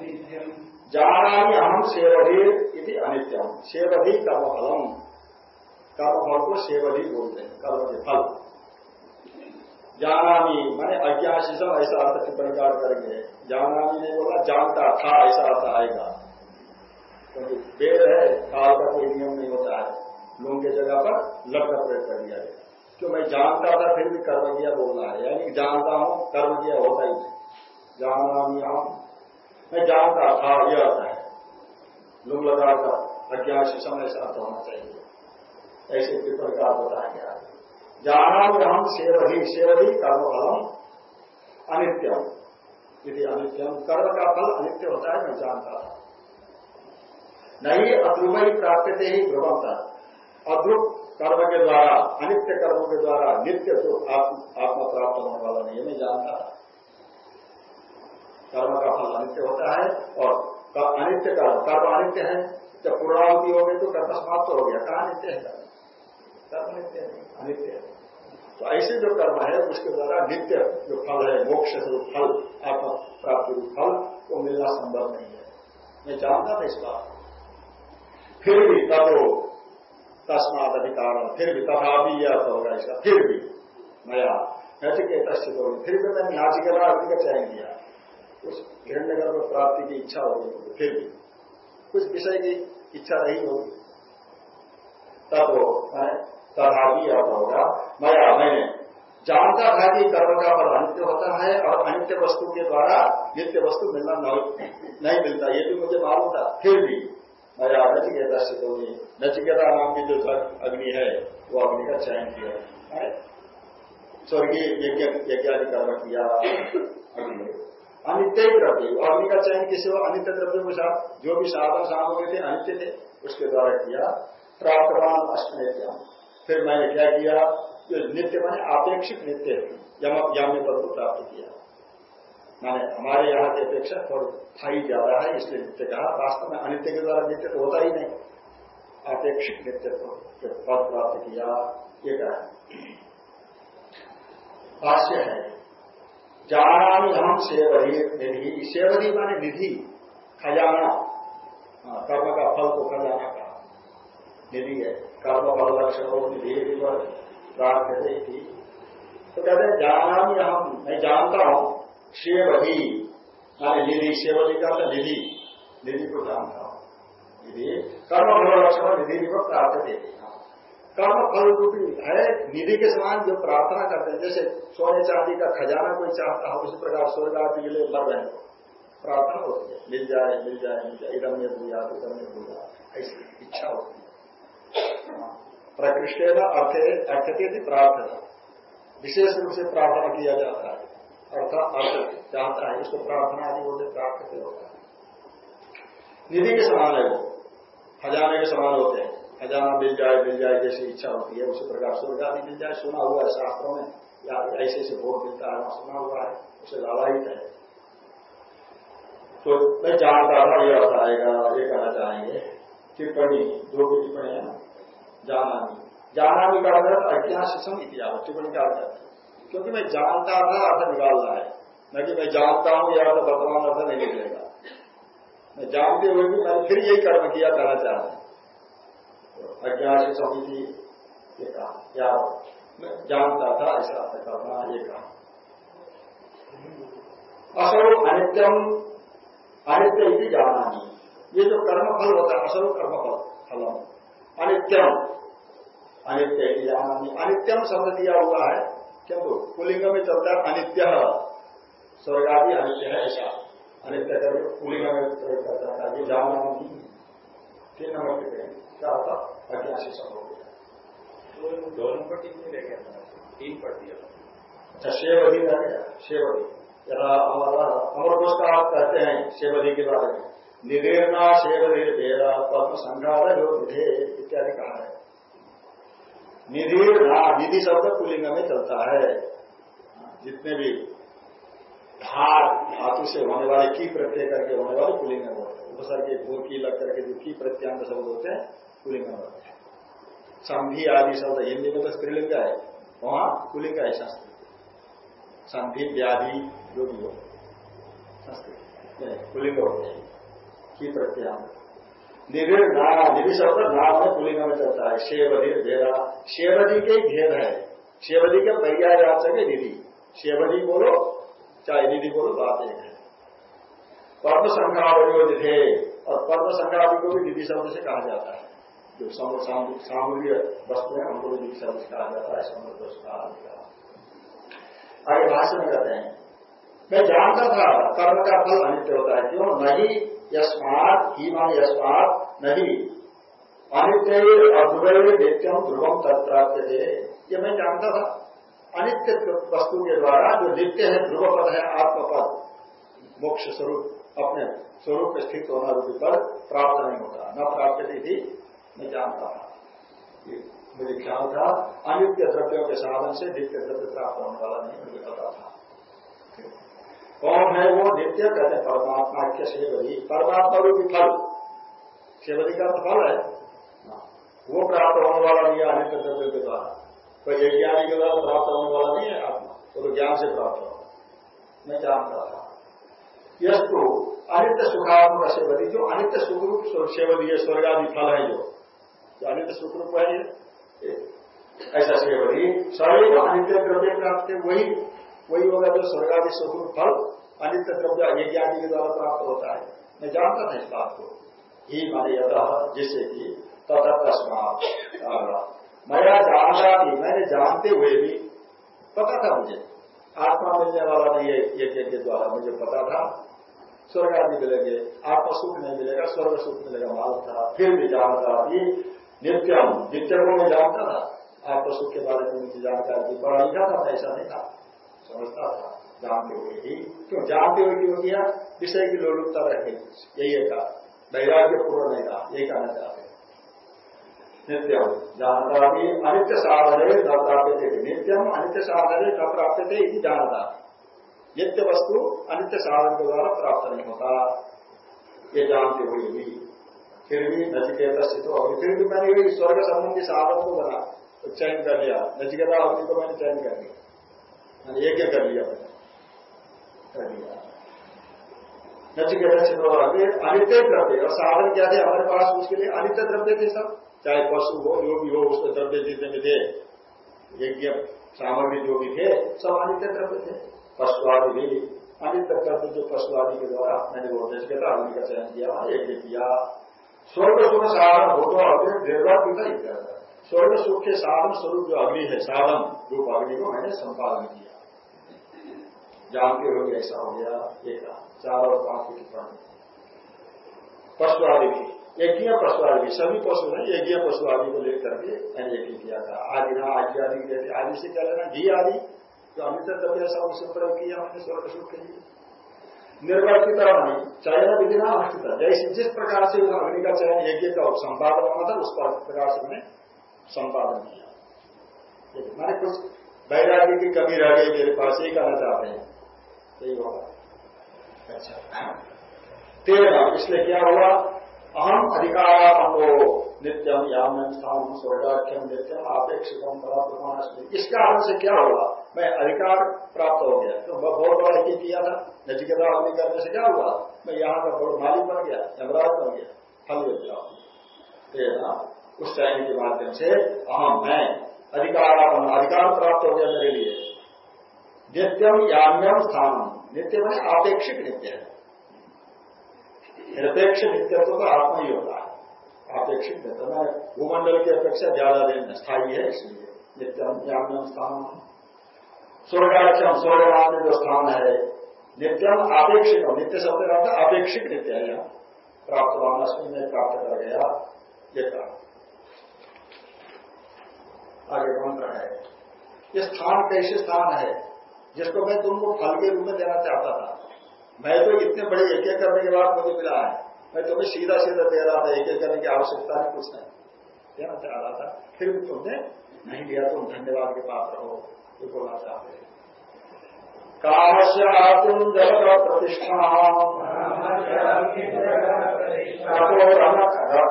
S1: जानामी अहम सेवधी इति अनित्यम सेवधी कर्मफलम। कर्मफल को सेवधी बोलते हैं कर्म फल जानामी, मैंने अज्ञाशीषम ऐसा अर्थ टिप्पणी काट करेंगे। जानामी ने बोला, जानता था ऐसा अर्थ आएगा। क्योंकि वेद है, काल का कोई नियम नहीं होता है। लोगों के जगह पर लग का प्रयोग कर दिया गया। जो मैं जानता था फिर भी कर्म किया बोलना है। यानी जानता हूँ, कर्म किया होता ही नहीं। जानना हम मैं जानता था यह अर्थ है। लुंग लगाकर अज्ञान से समय से अर्थ होना चाहिए। ऐसे टिप्पणी का बताया गया जाना हम शेर सेवही सेवही कर्म फलम अनित्यम। यदि अनित्यम, कर्म का फल अनित्य होता है, मैं जानता था नहीं अध्रुव ही प्राप्त ही ध्रुवम था अध्रुव कर्म के द्वारा, अनित्य कर्मों के द्वारा नित्य सुख, आत्मा प्राप्त होने वाला नहीं है, मैं जानता कर्म का फल अनित्य होता है और अनित्य कर्म कर्म अनित्य है। जब पूर्णावधि हो गई तो कर्म समाप्त हो गया। कहा नित्य है कर्म? कर्म नित्य है अनित्य है। तो ऐसे जो कर्म है, उसके द्वारा नित्य जो फल है, मोक्ष स्वरूप फल आत्मा प्राप्ति रूप फल, वो मिलना संभव नहीं है। मैं जानता था इस बात फिर भी तब तस्मात अधिकार फिर भी तथापि यह अर्थ होगा इसका। फिर भी नया नचिकेत फिर भी मैंने नाचिकेता अग्नि का चयन किया। उस हिरण्य में प्राप्ति की इच्छा होगी फिर भी। कुछ विषय की इच्छा नहीं होगी। तब वो तथापि अर्थ होगा मैं मैंने जानता था कि कर्म का फल अनित्य होता है और अनित्य वस्तु के द्वारा नित्य वस्तु मिलना नहीं मिलता, ये भी मुझे मालूम था। फिर भी नया नचिकेता सिद्ध होगी नचिकेता नाम की जो अग्नि है, वो अग्नि का चयन किया। स्वर्गीय यज्ञादि कर्म किया अग्नि। अनित्य ही द्रव्य अग्नि का चयन किसी हो अनित्य द्रव्य के साथ जो भी साधन सामग्री थे अनित्य थे, उसके द्वारा किया, प्राप्तवान अष्टमेत्य फिर मैंने क्या किया? जो नित्य मैंने आपेक्षिक नित्य याम्य पद को प्राप्त किया। माने हमारे यहाँ की अपेक्षा थोड़ा थाई ज़्यादा है, इसलिए नित्य कहा, वास्तव में अनित्य के द्वारा नित्य तो होता ही नहीं। अपेक्षित नित्यत्व तो पद प्राप्त किया, ये कहा। भाष्य है जानामी हम सेवरी निधि सेवरी माने निधि खजाना। हाँ, कर्म का फल को खजाना का निधि है कर्म फल लक्षण निधि प्राप्त तो कहते हैं जानामी हम मैं जानता हूँ शेवही माने निधि शेवली का था निधि निधि को जानता हूँ। निधि कर्म फल लक्षण निधि प्राप्त देते कर्म फल रूपी है, निधि के समान जो प्रार्थना करते हैं, जैसे सोने चांदी का खजाना कोई चाहता है, उसी प्रकार स्वर्ग आदि के लिए मर रहे प्रार्थना होती है, मिल जाए मिल जाए मिल जाए इधम में भूया इधम में भूया, ऐसी इच्छा होती है। प्रकृष्ट अर्थ अर्थ प्रार्थना। विशेष रूप से प्रार्थना किया जाता है। अर्थ अर्थ चाहता है इसको प्रार्थना आदि बोलते प्राप्त होता है। निधि के समान है वो, खजाने के समान होते हैं। खजाना मिल जाए मिल जाए, जैसी इच्छा होती है, उसी प्रकार स्वर्ग आदि मिल जाए। सुना हुआ है शास्त्रों में, या ऐसे ऐसे भोग मिलता है सुना हुआ है, उसे लाभायित है। तो मैं जानता था ये अर्थ आएगा ये कहना चाहेंगे, टिप्पणी, दो की टिप्पणी है ना? जाना भी जाना भी का अर्थ अज्ञान इतिहास टिप्पणी का अर्थ क्योंकि मैं जानता था अर्थ निकालना है। न कि मैं जानता हूँ, या अर्थ वर्तमान अर्थ नहीं निकलेगा। मैं जानते हुए भी मैंने फिर यही कर्म किया, कहना चाहता तो अज्ञान से समिति ये कहा या मैं जानता था, ऐसा करना ये कहा असर अनित्यम अनित्य ही जाना नहीं ये जो कर्म फल होता है असल कर्म फल फलम। अनित्यम अनित्य ही जाना नहीं अनित्यम शब्द दिया हुआ है, किंतु पुलिंग में चलता है अनित्य। स्वर्गादि अनित्य है, ऐसा। अनित्य करके पुलिंग में प्रयोग करता है, ये जानना नहीं तीन नंबर के क्या? होता अज्ञान से सब हो गया
S2: दो नंबर में रह तीन पढ़ दिया
S1: अच्छा शेवधि। रह गया शेवधि जरा हमारा अमर घोष का आप कहते हैं शेवधि के बारे में। निदेरना शेवधि भेदा, पद्म संघार जो विधे इत्यादि कहा है। निधि ना निधि शब्द पुलिंग में चलता है। जितने भी धार, धातु से होने वाले की प्रत्यय करके होने वाले पुलिंग में। होते उपसर्ग दो की लग करके जो की प्रत्यांग शब्द होते हैं पुलिंग होते हैं। संधि आदि शब्द हिंदी में तो स्त्रीलिंग है। वहाँ पुलिंग है संस्कृत। संधि, व्याधि, जो भी हो। संस्कृत। पुलिंग होते हैं की प्रत्यांग। निविड़ नाम निधि शब्द नाम में पुलिंग में चलता है। शेवधि भेदा। शेवधि के भेद है। शेवधि के पर्याय जा सके निधि। शेवधि बोलो, चाहे निधि बोलो, बात एक है। पर्व संख्यावली थे और पर्व संख्यावली को भी निधि शब्द से कहा जाता है। जो सामूल्य वस्तु है, उनको भी निधि शब्द से कहा जाता है समुद्र कहा आगे भाषण में कहते हैं, मैं जानता था, कर्म का फल अनित्य होता है। क्यों? नहीं, यस्मात ही मान यस्मात, नहीं। अनित्य अध्रुव नित्यम ध्रुवम तत्प्राप्त थे ये मैं जानता था। अनित्य वस्तु के द्वारा जो नित्य है, ध्रुव पद है, आत्मपद, मोक्ष स्वरूप। अपने स्वरूप स्थित होना रूपी पद प्राप्त नहीं होता। न प्राप्त थी मैं जानता। था मुझे ख्याल था। अनित्य द्रव्यों के साधन से नित्य द्रव्य प्राप्त होने वाला नहीं, मुझे पता था। कौन है वो नित्य कहते परमात्मा के सेवरी परमात्मा रूपी फल। सेवरी का तो फल है। हाँ। वो प्राप्त होने वाला नहीं है अनित्य द्रव्य के द्वारा। कोई यज्ञानी के द्वारा प्राप्त होने वाला नहीं है आत्मा। वो तो ज्ञान से प्राप्त होगा। मैं जानता था। यश तो अनित्य सुखात्म सेवरी जो अनित्य सुखरूप सेवरी है स्वर्ग आदि फल है जो। अनित्य सुखरूप है ऐसा सेवरी सदैव अनित्य द्रव्य प्राप्त है, वही वही होगा जो स्वर्गादि सुखरूप फल अनित्य द्रव्य यज्ञादि के द्वारा प्राप्त होता है। मैं जानता था इस बात को। ही माने यथ जिससे कि तथा तस्मात मैं जानता भी मैंने जानते हुए भी पता था मुझे। आत्मा मिलने वाला नहीं है यज्ञ के द्वारा, मुझे पता था। स्वर्ग आदि मिलेंगे आत्मा सुख नहीं मिलेगा, स्वर्ग सुख मिलेगा, मालूम था। फिर भी जानता कि नित्यम नित्य को मैं जानता था। आत्मा सुख के बारे में मुझे जानकारी थी पढ़ा लिखा था ऐसा नहीं था। समझता था, जानते हुए ही। क्यों? जानते हुए क्यों किया? विषय की लोलुपता रहे यही कहा वैराग्य पूर्ण नहीं रहा यही कहना चाहते नित्यम, जानता भी अनित्य साधन प्राप्त थे। नित्यम अनित्य साधन न प्राप्त थे जानता नित्य वस्तु अनित्य साधन के द्वारा प्राप्त नहीं होता। ये जानते हुए भी फिर भी नचिकेता स्थित हो फिर भी मैंने स्वर्ग संबंधी साधन को बना तो चयन कर लिया। नचिकेता अग्नि को मैंने चयन कर लिया। मैंने यज्ञ कर लिया। कर लिया। नचिकेता चिन्ह अनित्य द्रव्य, और साधन क्या थे? हमारे पास उसके लिए अनित्य द्रव्य थे सब। चाहे पशु हो, जो भी हो, उसके द्रव्य जितने भी थे। यज्ञ, सामग्री जो भी थे, सब अनित्य द्रव्य थे। पशु आदि भी अनित्य द्रव्य जो पशु आदि के द्वारा मैंने वो नचिकेता अग्नि का चयन किया यज्ञ किया। स्वर्ग सुख साधन हो तो अग्नि निर्भर पिता ही स्वर्ग सुख के साधन स्वरूप जो अग्नि है, साधन रूप अग्नि को मैंने संपादन किया। जानते हो ऐसा हो गया एक चार और पाँच की टिप्पणी। पशु आदि की यज्ञ पशु आदि सभी पशु ने यज्ञ पशु आदि को लेकर के मैंने यज्ञ किया था। आदि ना, आदि आदि आदि से क्या लेना? घी आदि। जो अन्य द्रव्य ऐसा उसे प्रयोग किया, हमने स्वर्ग सुख के लिए निर्वर्तित नहीं चयन विधि ना अनुष्ठित जैसे जिस प्रकार से अग्नि का चयन, यज्ञ का संपादन होना था, उस प्रकार से उन्हें संपादन किया। मैंने कुछ वैराग्य की कमी रह गई, मेरे पास यही कहना चाहते हैं। यही होगा अच्छा। तेरह, इसलिए क्या हुआ? अहम अधिकार अहो नित्यम याम स्थान स्वर्गाख्यम नित्यम अपेक्षितम प्राप्त इस कारण से क्या हुआ? मैं अधिकार प्राप्त हो गया। तो मैं बहुत बड़ा यज्ञ किया था, नचिकेता अग्नि करने से क्या हुआ? मैं यहाँ का बहुत मालिक बन गया, यमराज बन गया, फल जाऊँगा उस चयन के माध्यम से अहम मैं अधिकार अधिकार प्राप्त हो गया मेरे लिए। नित्यम याम्यम स्थान नित्य में अपेक्षित नित्य है। निरपेक्ष नित्यत्व तो आत्मा ही होता है। अपेक्षित नित्य। में भूमंडल की अपेक्षा ज़्यादा दिन स्थायी है, इसलिए नित्यम ज्ञान स्थान स्वर्गाक्षम स्वर्ग में जो स्थान है। नित्यम अपेक्षित नित्य शब्द का अपेक्षित नित्य है। यहाँ प्राप्त वानस्मी में प्राप्त कर गया। ये कहा आगे मंत्र है? ये स्थान कैसे स्थान है? जिसको मैं तुमको फल के रूप में देना चाहता था। मैं तो इतने बड़े एक एक करने के बाद मुझे मिला है। मैं तुम्हें सीधा सीधा दे रहा था एक एक करने की आवश्यकता नहीं, कुछ नहीं। देना चाह रहा था। फिर भी तुमने नहीं दिया, तुम धन्यवाद के पात्र हो। तो बोलना चाहते कामस्यातुम जगत प्रतिष्ठा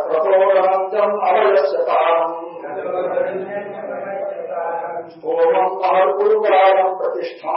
S1: प्रतोरहंतम अवयस्यताम ओम अहर्पुरुगायम प्रतिष्ठा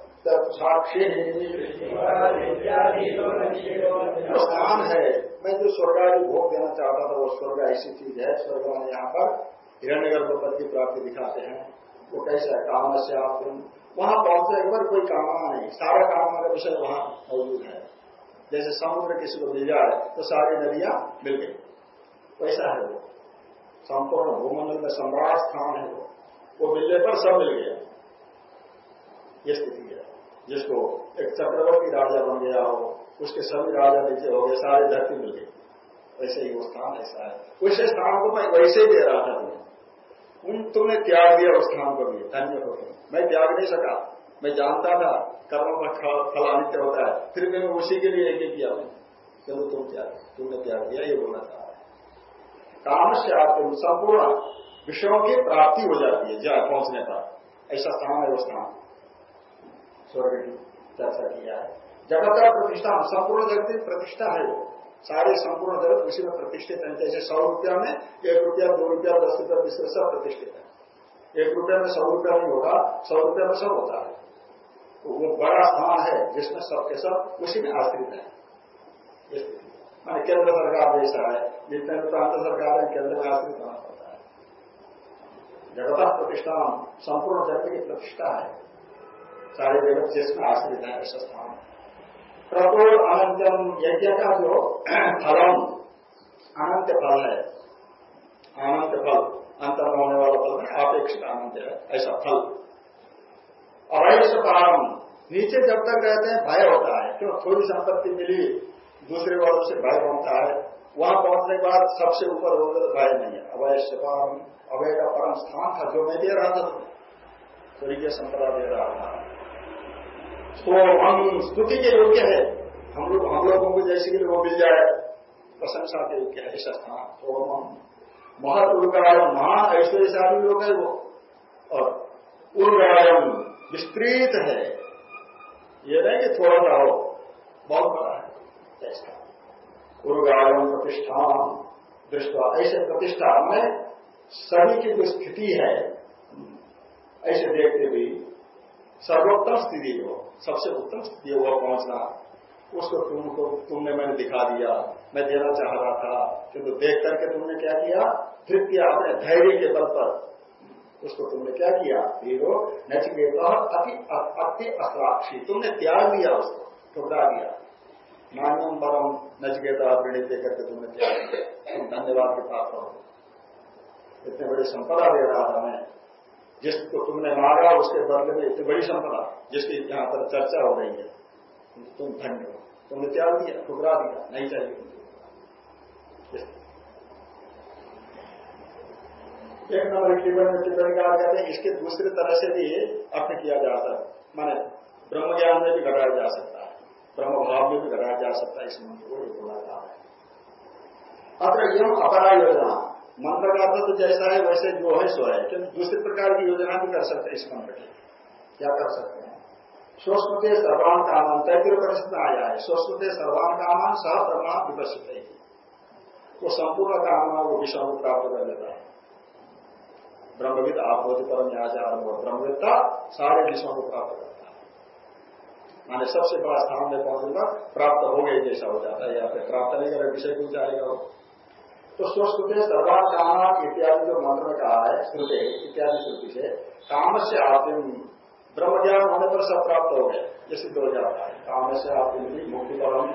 S1: साक्षी स्थान है, मैं जो स्वर्ग स्वर्गादि भोग देना चाहता था, वो स्वर्ग ऐसी चीज़ है। स्वर्ग में यहाँ पर हिरण्य पद की प्राप्ति दिखाते हैं। वो कैसा है? काम से आप वहाँ पहुँचे एक बार कोई कामना नहीं। सारा कामना का विषय वहाँ मौजूद है। जैसे समुद्र किसी को मिल जाए तो सारी नदियाँ मिल गई। वैसा है वो। संपूर्ण भूमंडल में सम्राट स्थान है वो। वो मिलने पर सब मिल गया। ये स्थिति जिसको एक चक्रवर्ती राजा बन गया हो, उसके सभी राजा नीचे हो गए, सारे धरती मिल गई वैसे ही वो स्थान ऐसा है। वैसे स्थान को मैं वैसे ही दे रहा था तुम्हें उन तुमने त्याग दिया उस स्थान को भी, धन्य हो गए मैं त्याग नहीं सका। मैं जानता था कर्म का फल अनित्य होता है। फिर मैंने उसी के लिए एक किया चलो तुम त्याग, तुमने त्याग दिया, ये बोलना चाह रहे काम से आप संपूर्ण विषयों की प्राप्ति हो जाती है जहाँ पहुँचने पर। ऐसा स्थान है वो स्थान। स्वर्ग की चर्चा किया है। जगत का प्रतिष्ठा, संपूर्ण जगत की प्रतिष्ठा है। वो सारे संपूर्ण जगत उसी में प्रतिष्ठित है। जैसे सौ रुपया में एक रुपया, दो रुपया, दस रुपया, बीस रुपया सब प्रतिष्ठित है। एक रुपया में सौ रुपया नहीं होगा, सौ रुपया में सब होता है। तो वो बड़ा स्थान है जिसमें सबके सब उसी में आश्रित है। मैंने केंद्र सरकार जैसा है, जितने भी प्रांत सरकार है, केंद्र में आश्रित होना पड़ता है। जगत प्रतिष्ठान, संपूर्ण जगत की प्रतिष्ठा है। सारे जगत जिसमें आश्रित है, ऐसा स्थान। प्रतोर अनंतम यज्ञ का जो फलम, अनंत फल है। अनंत फल अंत होने वाला फल में अपेक्षित आनंद है, ऐसा फल। अवैश्य पारम नीचे जब तक रहते हैं, भय होता है, क्यों? थोड़ी संपत्ति मिली, दूसरे वालों से भय बनता है। वहाँ पहुँचने के बाद सबसे ऊपर हो गए तो भय नहीं है। अवैश्य पारम अवय का परम स्थान था, जो मैं दे रहा था स्वर्गीय संपदा दे रहा था। तो हम स्तुति के योग्य है। हम लोग, हम लोगों को जैसे कि वो मिल जाए, प्रशंसा के योग्य है, ऐसा स्थान। तो हम महत्वगायम महान ऐश्वर्यशाली लोग है वो। और उर्गायम विस्तृत है। ये नहीं कि थोड़ा सा हो, बहुत बड़ा है, ऐसा। उर्गायम प्रतिष्ठान, दृष्टा, ऐसे प्रतिष्ठा में सभी की जो स्थिति है, ऐसे देखते भी सर्वोत्तम स्थिति हो सबसे उत्तम स्थिति हुआ पहुँचना। उसको तुमको, तुमने मैंने दिखा दिया। मैं देना चाह रहा था, किंतु देख करके तुमने क्या किया? किया अपने धैर्य के बल पर। उसको तुमने क्या किया? हीरो, नचिकेता, अति अति अस्त्राक्षी तुमने त्याग दिया उसको, ठुकरा दिया। नान्यम परम नचकेता पीड़ित करके तुमने क्या तुम धन्यवाद के पात्र हो। इतने बड़ी संपदा दे रहा था मैं। जिसको तुमने मारा, उसके बदले में इतनी बड़ी संपदा जिसकी यहाँ पर चर्चा हो रही है। तुम धन्य हो। तुमने त्याग दिया, ठुकरा दिया, नहीं चाहिए एक नंबर टिप्पणी में टिप्पणी कहा कहते हैं, इसके दूसरी तरह से भी अर्थ किया जाता है। माने ब्रह्म ज्ञान में भी घटाया जा सकता है। ब्रह्म भाव में भी घटाया जा सकता है इस मंत्र को बोला जा रहा है अत्र यम अपरा योजना मंत्र का अर्थ तो जैसा है, वैसे जो है, सो है। क्योंकि दूसरे प्रकार की योजना भी कर सकते हैं इस मंत्र की क्या कर सकते हैं? स्वस्मृत सर्वान कामान तैतीय परिस्थित में आया है। स्वस्मृत सर्वान कामान सह प्रमाण विकसित है वो संपूर्ण कामना, वो विषय प्राप्त कर लेता है। ब्रह्मविद आप होते परम न्याचार ब्रह्मविद्ता सारे विषयों को प्राप्त करता है। माने सबसे बड़ा स्थान में पहुंचेगा, प्राप्त हो गए जैसा हो जाता है, या फिर प्राप्त नहीं करेगा विषय को जाएगा तो स्वस्कृत सर्वान कामा इत्यादि जो मंत्र में कहा है श्रुते इत्यादि श्रुति से काम से आत्म ब्रह्म ज्ञान होने पर सब प्राप्त हो गए ये सिद्ध हो जाता है काम से आत्म मुक्ति परम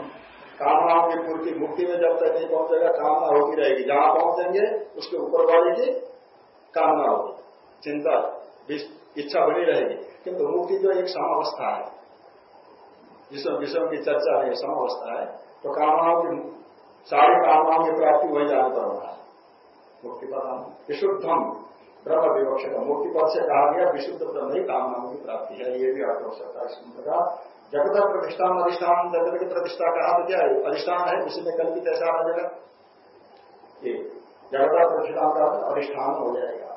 S1: कामनाओं की पूर्ति मुक्ति में जब तक नहीं पहुंचेगा कामना होती रहेगी जहाँ पहुँचेंगे उसके ऊपर वाले की कामना होगी चिंता इच्छा बनी रहेगी किंतु मुक्ति जो एक समावस्था है जिसमें विषयों की चर्चा है समावस्था है तो कामनाओं की सारी कामनाओं की प्राप्ति वही जाने पर है। मुक्ति पद विशुद्धम ब्रह्म विवक्ष का मुक्ति पद से कहा गया, विशुद्ध ब्रह्म ही कामनाओं की प्राप्ति है, ये भी अर्थ हो सकता है इस मंत्र का। जगत प्रतिष्ठान, अधिष्ठान, जगत की प्रतिष्ठा कहा तो क्या है? अधिष्ठान है, उसी में कल्पित ऐसा आ जाएगा? जगत प्रतिष्ठान का अधिष्ठान हो जाएगा।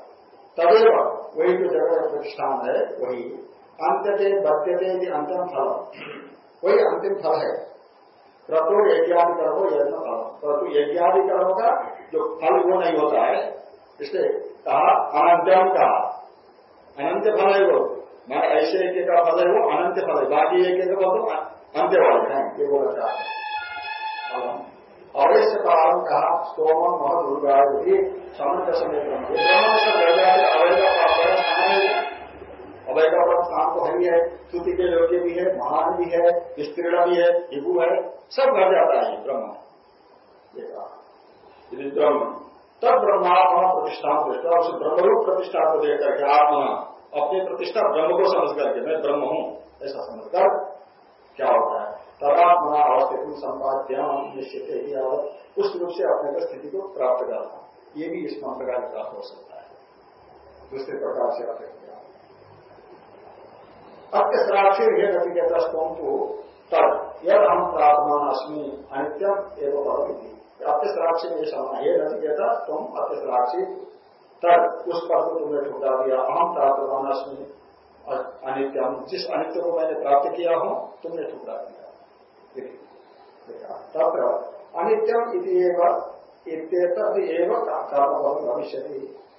S1: तदेव वही जो जगह प्रतिष्ठान है, वही अंत्यते बद्यते अंतिम फल वही अंतिम फल है। क्रतु यज्ञादि कर्मो यज्ञ फल क्रतु यज्ञादि कर्मों का जो फल वो नहीं होता है, इसलिए कहा अनंत्यम कहा अनंत फल है वो। मैं ऐसे एक का फल है वो अनंत फल है। बाकी एक एक फल तो अंत्य वाले हैं ये बोला चाहते हैं। अवैश्य कारण कहा स्तोम मह दुर्गा समय समय अवय का पद स्थान तो है स्तुति के योग्य भी है, महान भी है स्त्रीण भी है विभु है, सब घर जाता है ब्रह्म। ब्रह्म, तब ब्रह्मात्मा प्रतिष्ठान प्रतिष्ठा उस ब्रह्मरूप प्रतिष्ठा को देख करके आत्मा अपनी प्रतिष्ठा ब्रह्म को समझ करके, मैं ब्रह्म हूँ, ऐसा समझकर क्या होता है? तदात्मा अवस्थित संपाद्याम निश्चित ही आवत उस रूप से अपने स्थिति को प्राप्त करना ये भी इस मंत्र का विकास हो सकता है। दूसरे प्रकार से अर्थ अत्य साक्षी हे गति के दस्तों को तब यद हम प्राप्तमान अस्मी अनित्यम एवं परमिति अत्य साक्षी में समा हे गति कहता तुम अत्य साक्षी तब उस पर को तुमने ठुकरा दिया अहम प्राप्तमान अस्मी अनित्यम जिस अनित्य को मैंने प्राप्त किया हूँ तुमने ठुकरा दिया तत्र अनित्यम भविष्य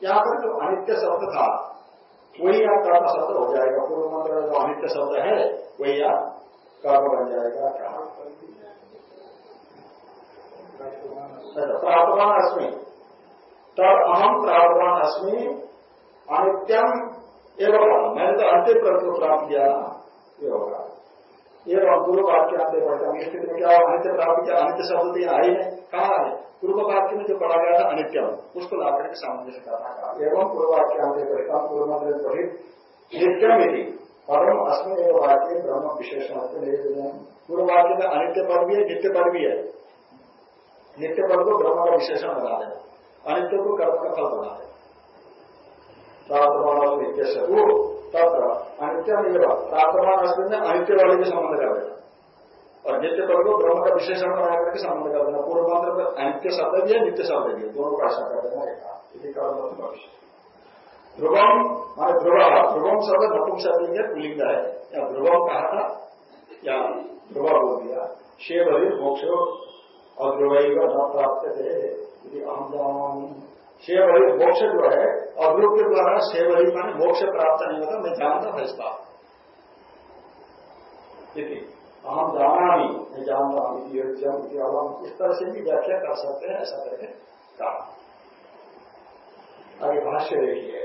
S1: यहाँ पर जो अनित्य शब्द था वही आप कर्म शब्द हो जाएगा, पूर्व मंत्र जो अनित्य शब्द है, वही आप कर्म बन जाएगा प्राप्तवान अस्मी। तब अहम प्राप्तवान अस्मी, अनित्यम एवं मैंने तो अंतिम को प्राप्त किया ना ये होगा। ये पूर्व वाक्य आते पढ़ते हैं स्थिति में क्या अनित्य प्राप्ति क्या, अनित्य शब्द तो यहाँ आई है कहा है पूर्व वाक्य में जो पढ़ा गया था अनित्यम उसको ला करके सामंजस्य करना कहा एवं पूर्व वाक्य आते पढ़ता पूर्व मंत्र पढ़ित नित्यम यदि परम अस्म एवं वाक्य ब्रह्म विशेषण पूर्व वाक्य में अनित्य पद भी है, नित्य पद भी है। नित्य पद को ब्रह्म का विशेषण बना दे अनित्य को कर्म का फल बना से तत्र अनित्य प्राप्तमान अस्मिन में अनित्य वाले के संबंध कर देना और नित्य पद को ब्रह्म का विशेषण बना करके संबंध कर देना पूर्व मंत्र में अनित्य शब्द भी है नित्य शब्द भी है दोनों का ऐसा कर देना कर्म भविष्य ध्रुवम मान ध्रुव ध्रुवम शब्द नपुम शब्द है पुलिंग है या ध्रुवम कहा था या ध्रुव बोल दिया शेव मोक्ष और ध्रुव न प्राप्त थे अहम जान शेवरी मोक्ष जो है अवरूप के द्वारा शेवरी माने मोक्ष प्राप्त नहीं होता मैं जानता था इस बात हम जाना ही मैं जानता हूँ इस तरह से भी व्याख्या कर सकते हैं ऐसा करके कहा। आगे भाष्य देखिए।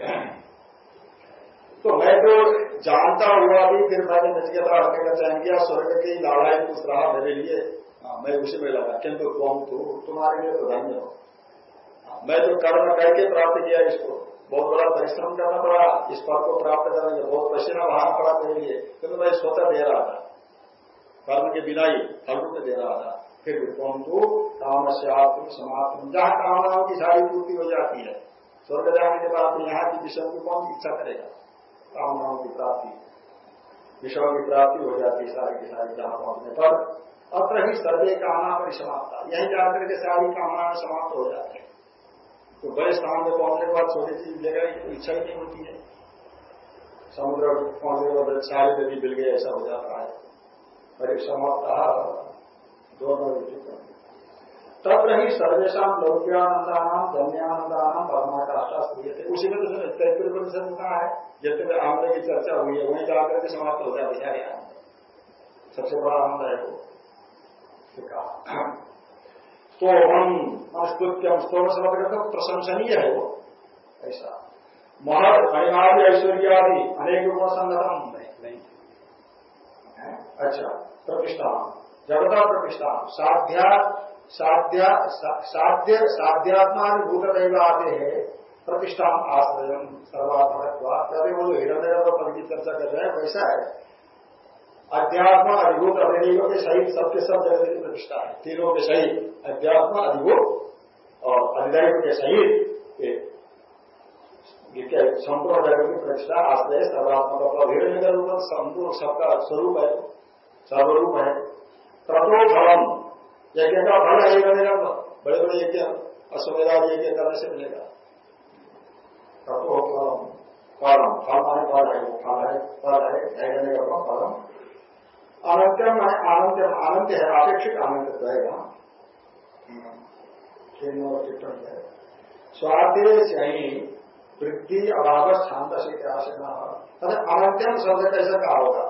S1: तो मैं तो जानता हुआ भी फिर मैंने नचिकेता रखने का चयन किया स्वर्ग की लाड़ाई कुछ रहा मेरे लिए। हाँ, मैं उसी में लगा किंतु कौन तू तुम्हारे लिए तो धन्य हाँ, मैं जो कर्म करके प्राप्त किया इसको, बहुत बड़ा परिश्रम करना पड़ा, इस पद को प्राप्त करने में बहुत पसीना बहाना पड़ा मेरे लिए किंतु मैं स्वतः दे रहा था। कर्म के बिना ही फल रूप दे रहा था। फिर कौन तू? काम से समाप्त जहाँ कामनाओं की सारी पूर्ति हो जाती है, स्वर्ग जाने के बाद यहाँ की विषय की कौन इच्छा करेगा? कामनाओं की प्राप्ति। विषयों की प्राप्ति हो जाती है सारी की सारी जहाँ पहुँचने पर अत्र ही सर्वे कामना पर समाप्त यही जाकर के सारी कामना समाप्त हो जाती हैं। तो बड़े स्थान में पहुँचने के बाद छोटी चीज़ मिलेगा इच्छा ही नहीं होती है। समुद्र पहुँचने के बाद सारे नदी मिल गए, ऐसा हो जाता है। बड़े समाप्त दोनों तब रही सर्वेशा लौक्यानंदानाम धन्यानंदानाम परमाकाष्ठा थे उसी में तो तैतृ में कहा है। जितने आनंद की चर्चा हुई है, वहीं जाकर के समाप्त हो जाए बेचारे सबसे बड़ा आनंद है वो। तो हम स्तुत्यम स्तोम समझ करते प्रशंसनीय है। वो ऐसा। महर अनिवार्य ऐश्वर्यादि, अनेक गुण संगठन नहीं अच्छा प्रतिष्ठा। जगता प्रतिष्ठा। साध्या, साध्य साध्य साध्यात्मानुभूत दैव आते हैं प्रतिष्ठा आश्रय सर्वात्मक वो जो हिरण्य पद की चर्चा कर रहे हैं, वैसा है। अध्यात्म अधिभूत अभिनयों के सहित सबके सब जगत की प्रतिष्ठा है तीनों के सहित अध्यात्म अधिभूत और अधिदैव के सहित संपूर्ण जगत की प्रतिष्ठा आश्रय सर्वात्मक हिरण्य गर्भ संपूर्ण सबका स्वरूप है सर्वरूप है तत्व फलम यज्ञ का फल है बड़े बड़े यज्ञ अश्वमेधा यज्ञ करने से मिलेगा तत्व फलम फलम फल माने फल है फल है फल है करने का है आनंद आनंद है अपेक्षित आनंद रहेगा टिप्पणी है। स्वादे सही वृद्धि अभाव शांत से अनंत्यम शब्द कैसे कहा होगा।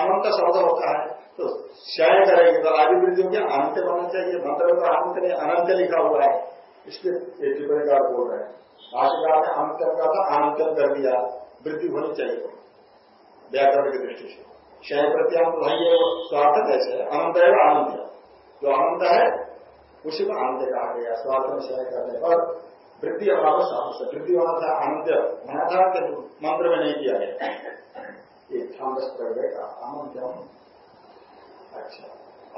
S1: अनंत शब्द होता है तो श्याय करेंगे तो आदि वृद्धि हो गया अनंत बनना चाहिए। मंत्र में तो अनंत नहीं, अनंत लिखा हुआ है। ये टिप्पणीकार बोल रहे हैं। भाषिकार ने अनंतम का था अनंतम कर दिया वृद्धि होनी चाहिए। व्याकरण की दृष्टि से। क्षय प्रत्याम तो भाई ये स्वार्थ कैसे है? अनंत है। आनंद जो अनंत है, उसी को आनंद कहा गया स्वार्थ में क्षय करने पर। वृद्धि अभाव सामस वृद्धि होना था आनंद। मना था कि मंत्र में नहीं किया गया। ये छांदस का आनंद अच्छा।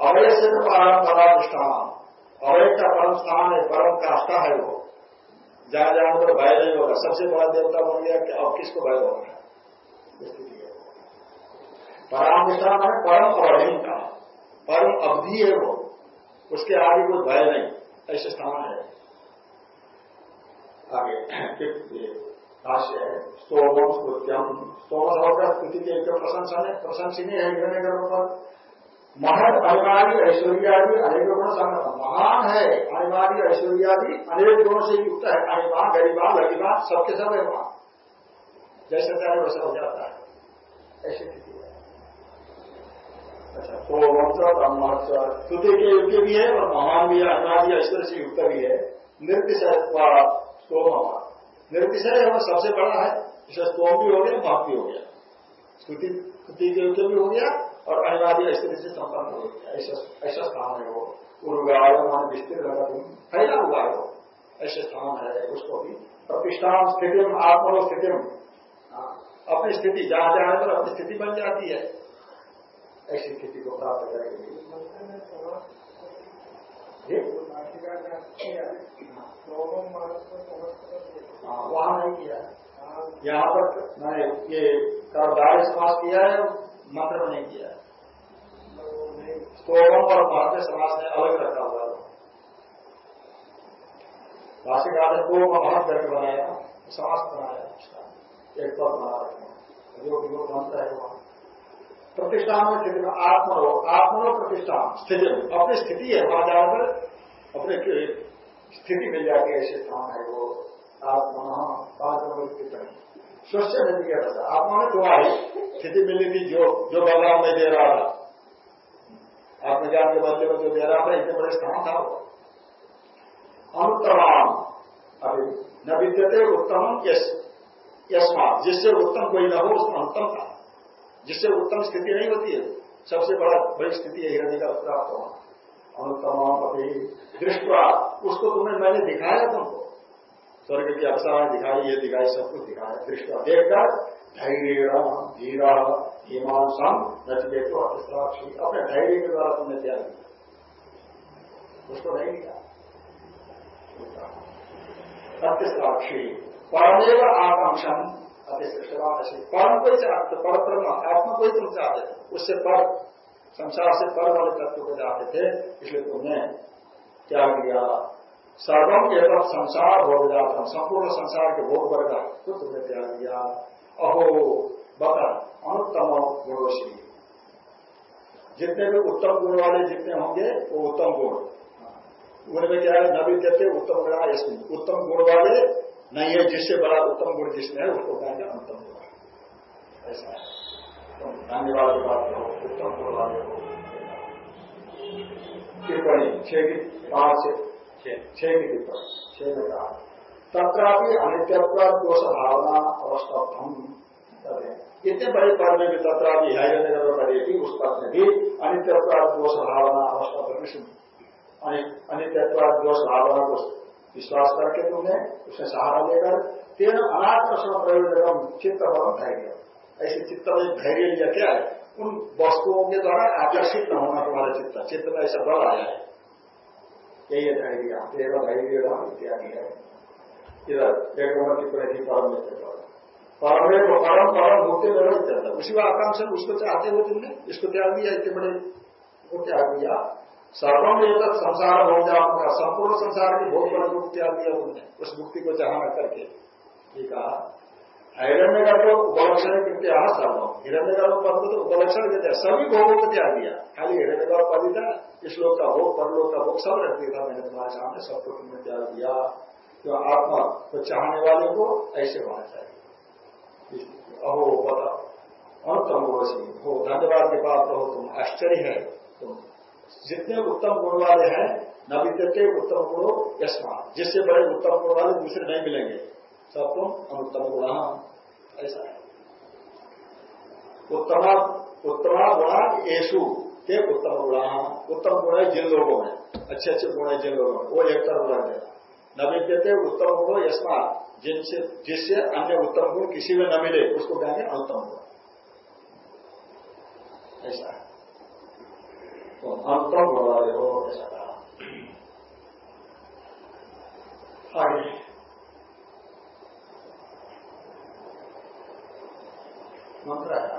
S1: अवय से तो परम पदाधिष्ठान अवय का परम स्थान है, परम काष्ठा है वो। जहाँ जहाँ पर भय नहीं होगा। सबसे बड़ा देवता बन गया कि अब किसको भय होगा? स्थिति पराधिष्ठान है, परम अवधि का परम अवधि है वो। उसके आगे कोई भय नहीं। ऐसे स्थान है। आगे भाष्य है स्तोमम स्तुत्यम स्तोम का स्तुति के प्रशंसा है। प्रशंसनीय है हिरण्य गर्भ पर महत अनिवार्य ऐश्वर्यादि अनेक गुण संगठन महान है अनिवार्य ऐश्वर्यादि अनेक गुणों से युक्त है। अनिमान गरीबा लड़ीबा सबके सब है वहाँ। जैसे चाहे वैसा हो जाता है। ऐसी स्थिति अच्छा तो मंत्र ब्रह्मत्व स्तुति के योग्य भी है और महान भी है अनिवार्य ऐश्वर्य से युक्त भी है। निर्तिशय स्तोम निर्तिशय हमें सबसे बड़ा है इसे स्तोम भी हो गया माप भी हो गया। स्तुति स्तुति के योग्य भी हो गया और अनिवार्य स्थिति से संपन्न हो गया। ऐसा स्थान है वो। उर्गाय मान विस्तृत फैला हुआ है ऐसे स्थान है उसको भी। प्रतिष्ठान स्थिति में आत्मनो स्थिति में हाँ, अपनी स्थिति जहाँ जहाँ पर अपनी स्थिति बन जाती है। ऐसी स्थिति को प्राप्त करेंगे हाँ, वहाँ नहीं किया। है यहाँ पर मैंने ये कर्मदारी समाज किया है मंत्र में नहीं किया है। स्तोम और भारतीय समाज ने अलग रखा हुआ है। भाषिकार ने को महत करके बनाया समाज बनाया एक पद बना रखे जो योग मंत्र है वहाँ। प्रतिष्ठान में स्थिति में आत्मनो आत्मनो प्रतिष्ठान, स्थिति अपनी स्थिति है, वहाँ जाकर अपने स्थिति मिल जाती है ऐसे स्थान है वो, आत्मा पाँच नंबर टिप्पणी स्वस्थ नहीं किया था आत्मा ने दुआ ही, स्थिति मिली थी जो जो बदलाव में दे रहा था। आत्मज्ञान के बदले में जो दे रहा था, इतने बड़े स्थान था वो। अनुत्तम अभी न विद्यते उत्तम यश जिससे उत्तम कोई न हो, उसमें अंतम था। जिससे उत्तम स्थिति नहीं होती है। सबसे बड़ा बड़ी स्थिति है हिरण्य का प्राप्त होना अनुत्तम अभी दृष्टवा। उसको तुम्हें मैंने दिखाया तुमको। स्वर्ग की अवसर दिखाई, ये दिखाई, सब कुछ दिखाया। दृष्टवा, देखकर धैर्य धीरा हिमांसम नचकेतु अतिश्राक्षी अपने धैर्य के द्वारा तुमने त्याग दिया उसको नहीं दिया अतिश्राक्षी परमेव आकांक्षण परम को चाहते पर ब्रह्म आत्मा को ही तुम चाहते थे उससे पर संसार से पर वाले तत्व को चाहते थे इसलिए तुमने क्या किया सर्वम एवं संसार भोग जाता संपूर्ण संसार के भोग वर्ग तो तुमने त्याग दिया अहो बता अनुत्तम गुणोशी जितने भी उत्तम गुण वाले जितने होंगे, वो उत्तम गुण। गुण में क्या है? नबी देते उत्तम गुण इसमें उत्तम गुण वाले नहीं है जिससे बड़ा उत्तम गुण जिसमें है, उसको कहेंगे अनुत्तम गुण। ऐसा है। तो धन्यवाद बात हो उत्तम गुण वाले हो टिप्पणी, छह की पाँच छह की टिप्पणी, छह में कहा तथापि अनित्यत्व दोष भावना अवस्थम इतने बड़े पद में भी तथापि हरिनगर में पड़ी थी उस पद में भी अनित्यत्व दोष भावना अवस्था अनित्यत्व दोष भावना को विश्वास करके तुमने उसे सहारा लेकर तेरह अनात्म प्रयोजन चित्त बल धैर्य ऐसे चित्त में धैर्य लिया क्या है? उन वस्तुओं के द्वारा आकर्षित न होना तुम्हारा चित्त। चित्त में ऐसा बल आया है यही धैर्य। तेरह धैर्य इत्यादि है। इधर की प्रति परम परम को परम परम में नहीं चलता उसी आकांक्षा उसको चाहते हो तुमने? इसको त्याग दिया, इतने बड़े को त्याग दिया। सर्वम एक संसार हो जाऊँगा संपूर्ण संसार की भोग बल मुक्ति त्याग दिया तुमने उस मुक्ति को चाहना करके। ठीक है हिरण्य गर्भ उपलक्षण कृत्या सर्वम हिरण्य गर्भ पद को तो उपलक्षण कहते हैं सभी भोगों को त्याग दिया खाली हिरण्य गर्भ पद था, इस लोग का भोग, परलोक का भोग, सब रख दिया था, मैंने तुम्हारे सामने सबको तुमने त्याग दिया। तो आत्मा को चाहने वाले को ऐसे होना चाहिए अहो पता अनुतम हो, धन्यवाद के पात्र हो तुम, आश्चर्य है तुम। जितने उत्तम गुण वाले हैं न विद्यते उत्तम गुणों यशमा जिससे बड़े उत्तम गुण वाले दूसरे नहीं मिलेंगे। सब तुम अनुत्तम गुण। ऐसा है। उत्तमा उत्तमा गुणा येसु के उत्तम गुणा। उत्तम गुण है जिन लोगों में। अच्छे अच्छे गुण है जिन लोगों में। वो एक तरफ़ रह गया। न विद्यते उत्तम गुण यशमा जिनसे, जिससे अन्य उत्तम गुण किसी में न मिले, उसको कहेंगे अनुत्तम गुण। ऐसा है। तो अंतम रहे हो ऐसा कहा मंत्र है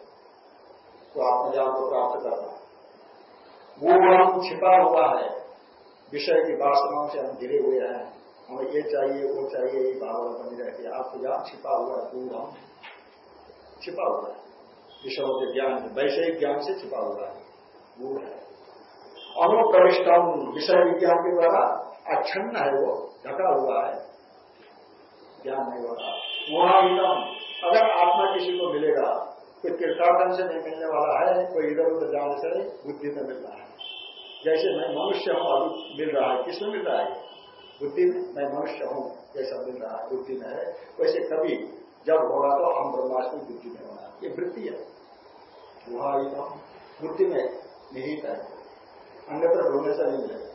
S1: तो आत्मज्ञान को प्राप्त करना वो छिपा हुआ है। विषय की वासनाओं से हम घिरे हुए हैं। हमें ये चाहिए, वो चाहिए, ये भावना बनी रहती है। आत्मज्ञान छिपा हुआ है दूर हम। छिपा हुआ है। विषयों के ज्ञान वैषयिक ज्ञान से छिपा हुआ है। गुण है। अनुप्रविष्टम विषय विज्ञान के द्वारा अच्छन्न है वो, ढका हुआ है। ज्ञान नहीं होगा वहाँ एकदम अगर आत्मा किसी को मिलेगा कोई तीर्थाटन से नहीं मिलने वाला है, कोई इधर उधर जाने से बुद्धि में मिल रहा है। जैसे मैं मनुष्य हूँ, अभी मिल रहा है। किसमें मिल रहा है? बुद्धि में। मैं मनुष्य हूँ, जैसा मिल रहा है, बुद्धि में है। वैसे कभी जब होगा तो हम ब्रह्माष्टमी बुद्धि में होना ये वृत्ति है। वहाँ बुद्धि में निहित है। अन्यत्र ढूँढने से नहीं मिलेगा।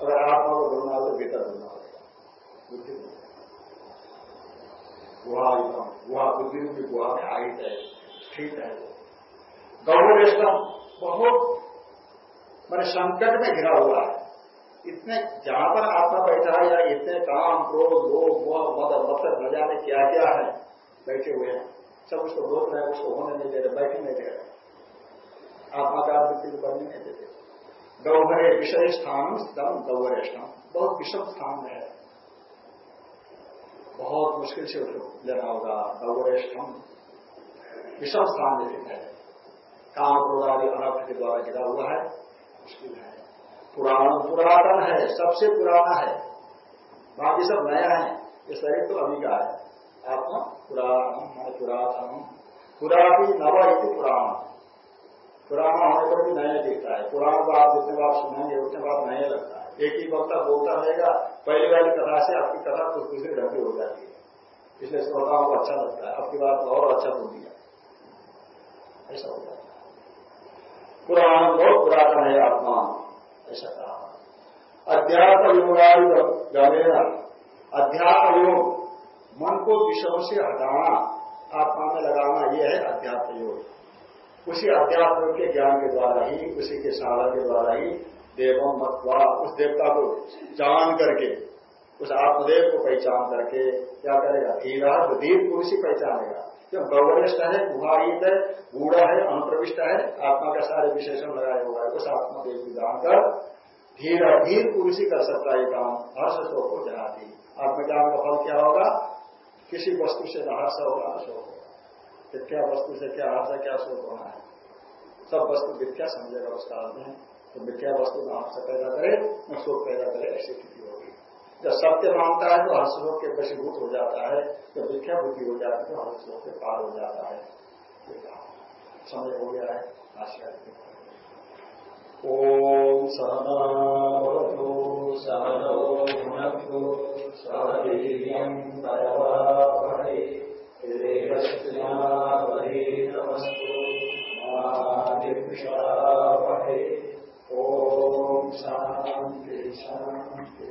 S1: अगर आत्मा को ढूंढना तो भीतर ढूंढना पड़ेगा बुद्धि में। गुहा गुहा बुद्धि रूपी गुहा में आहित है। ठीक है। गौरवेष्टम बहुत, मैंने संकट में घिरा हुआ है। इतने जहाँ पर आत्मा बैठा है या इतने काम, क्रोध, लोभ, मोह, मद मतलब न जाने क्या क्या है, बैठे हुए हैं। सब उसको रोक रहे उसको होने नहीं दे रहे, बैठे नहीं दे रहे। आत्मा का वृत्ति को बनने नहीं देते। गौहरे विषय स्थान गौहरे स्थान, बहुत विषम स्थान है। बहुत मुश्किल से उसको लेना होगा। स्थान विषम स्थान में है। काम क्रोध आदि अनर्थ के द्वारा गिरा हुआ है, मुश्किल है। पुराण, पुरातन है, सबसे पुराना है। बाकी सब नया है, ये शरीर तो अभी का है। आत्मा पुराण पुरातन। पुरानी नव इति पुराण। पुराना होने पर भी नया दिखता है। पुराण को आप जितने बार सुनेंगे, उतने बार नया लगता है। एक ही वक्ता बोलता रहेगा, पहली वाली कथा से आपकी कथा कुछ दूसरी ढंग हो जाती है। इसलिए श्रोताओं को अच्छा लगता है। आपकी बात और अच्छा बोल दिया ऐसा हो जाता है। पुराण बहुत पुरातन है आत्मा, ऐसा कहा। अध्यात्म योगादि गमेण अध्यात्म योग मन को विषयों से हटाना, आत्मा में लगाना यह है अध्यात्म योग उसी अध्यात्म के ज्ञान के द्वारा ही, उसी के साधन के द्वारा ही देवम मतवा, उस देवता को जान करके, उस आत्मदेव को पहचान करके, क्या करेगा? धीरा तो धीर पुरुष ही पहचानेगा। जब गौरविष्ट है गुहाहित है बूढ़ा है अनुप्रविष्ट है, आत्मा का सारे विशेषण लगाया हुआ है, उस आत्मा को जानकर धीर धीर पुरुष ही कर सकता है काम, हर्ष शोक को जनाती आत्मज्ञान का फल क्या होगा? किसी वस्तु से न हर्ष होगा शोक होगा। क्या वस्तु से क्या हर्ष क्या शोक होना है? सब वस्तु मिथ्या समझेगा उस काल में तो मिथ्या वस्तु न हर्ष पैदा करे, न शोक पैदा करे, ऐसी जब सत्य मानता है तो हर्षलोक के वशीभूत हो जाता है। जब मिथ्या बुद्धि हो जाती है तो हर्षलोक के पार हो जाता है। समय हो गया है। आश्चर्य ओम सहनावतु सहनो भुनक्तु सहवीर्यं परवावहै तेजस्विनावधीतमस्तु मा शांति शांति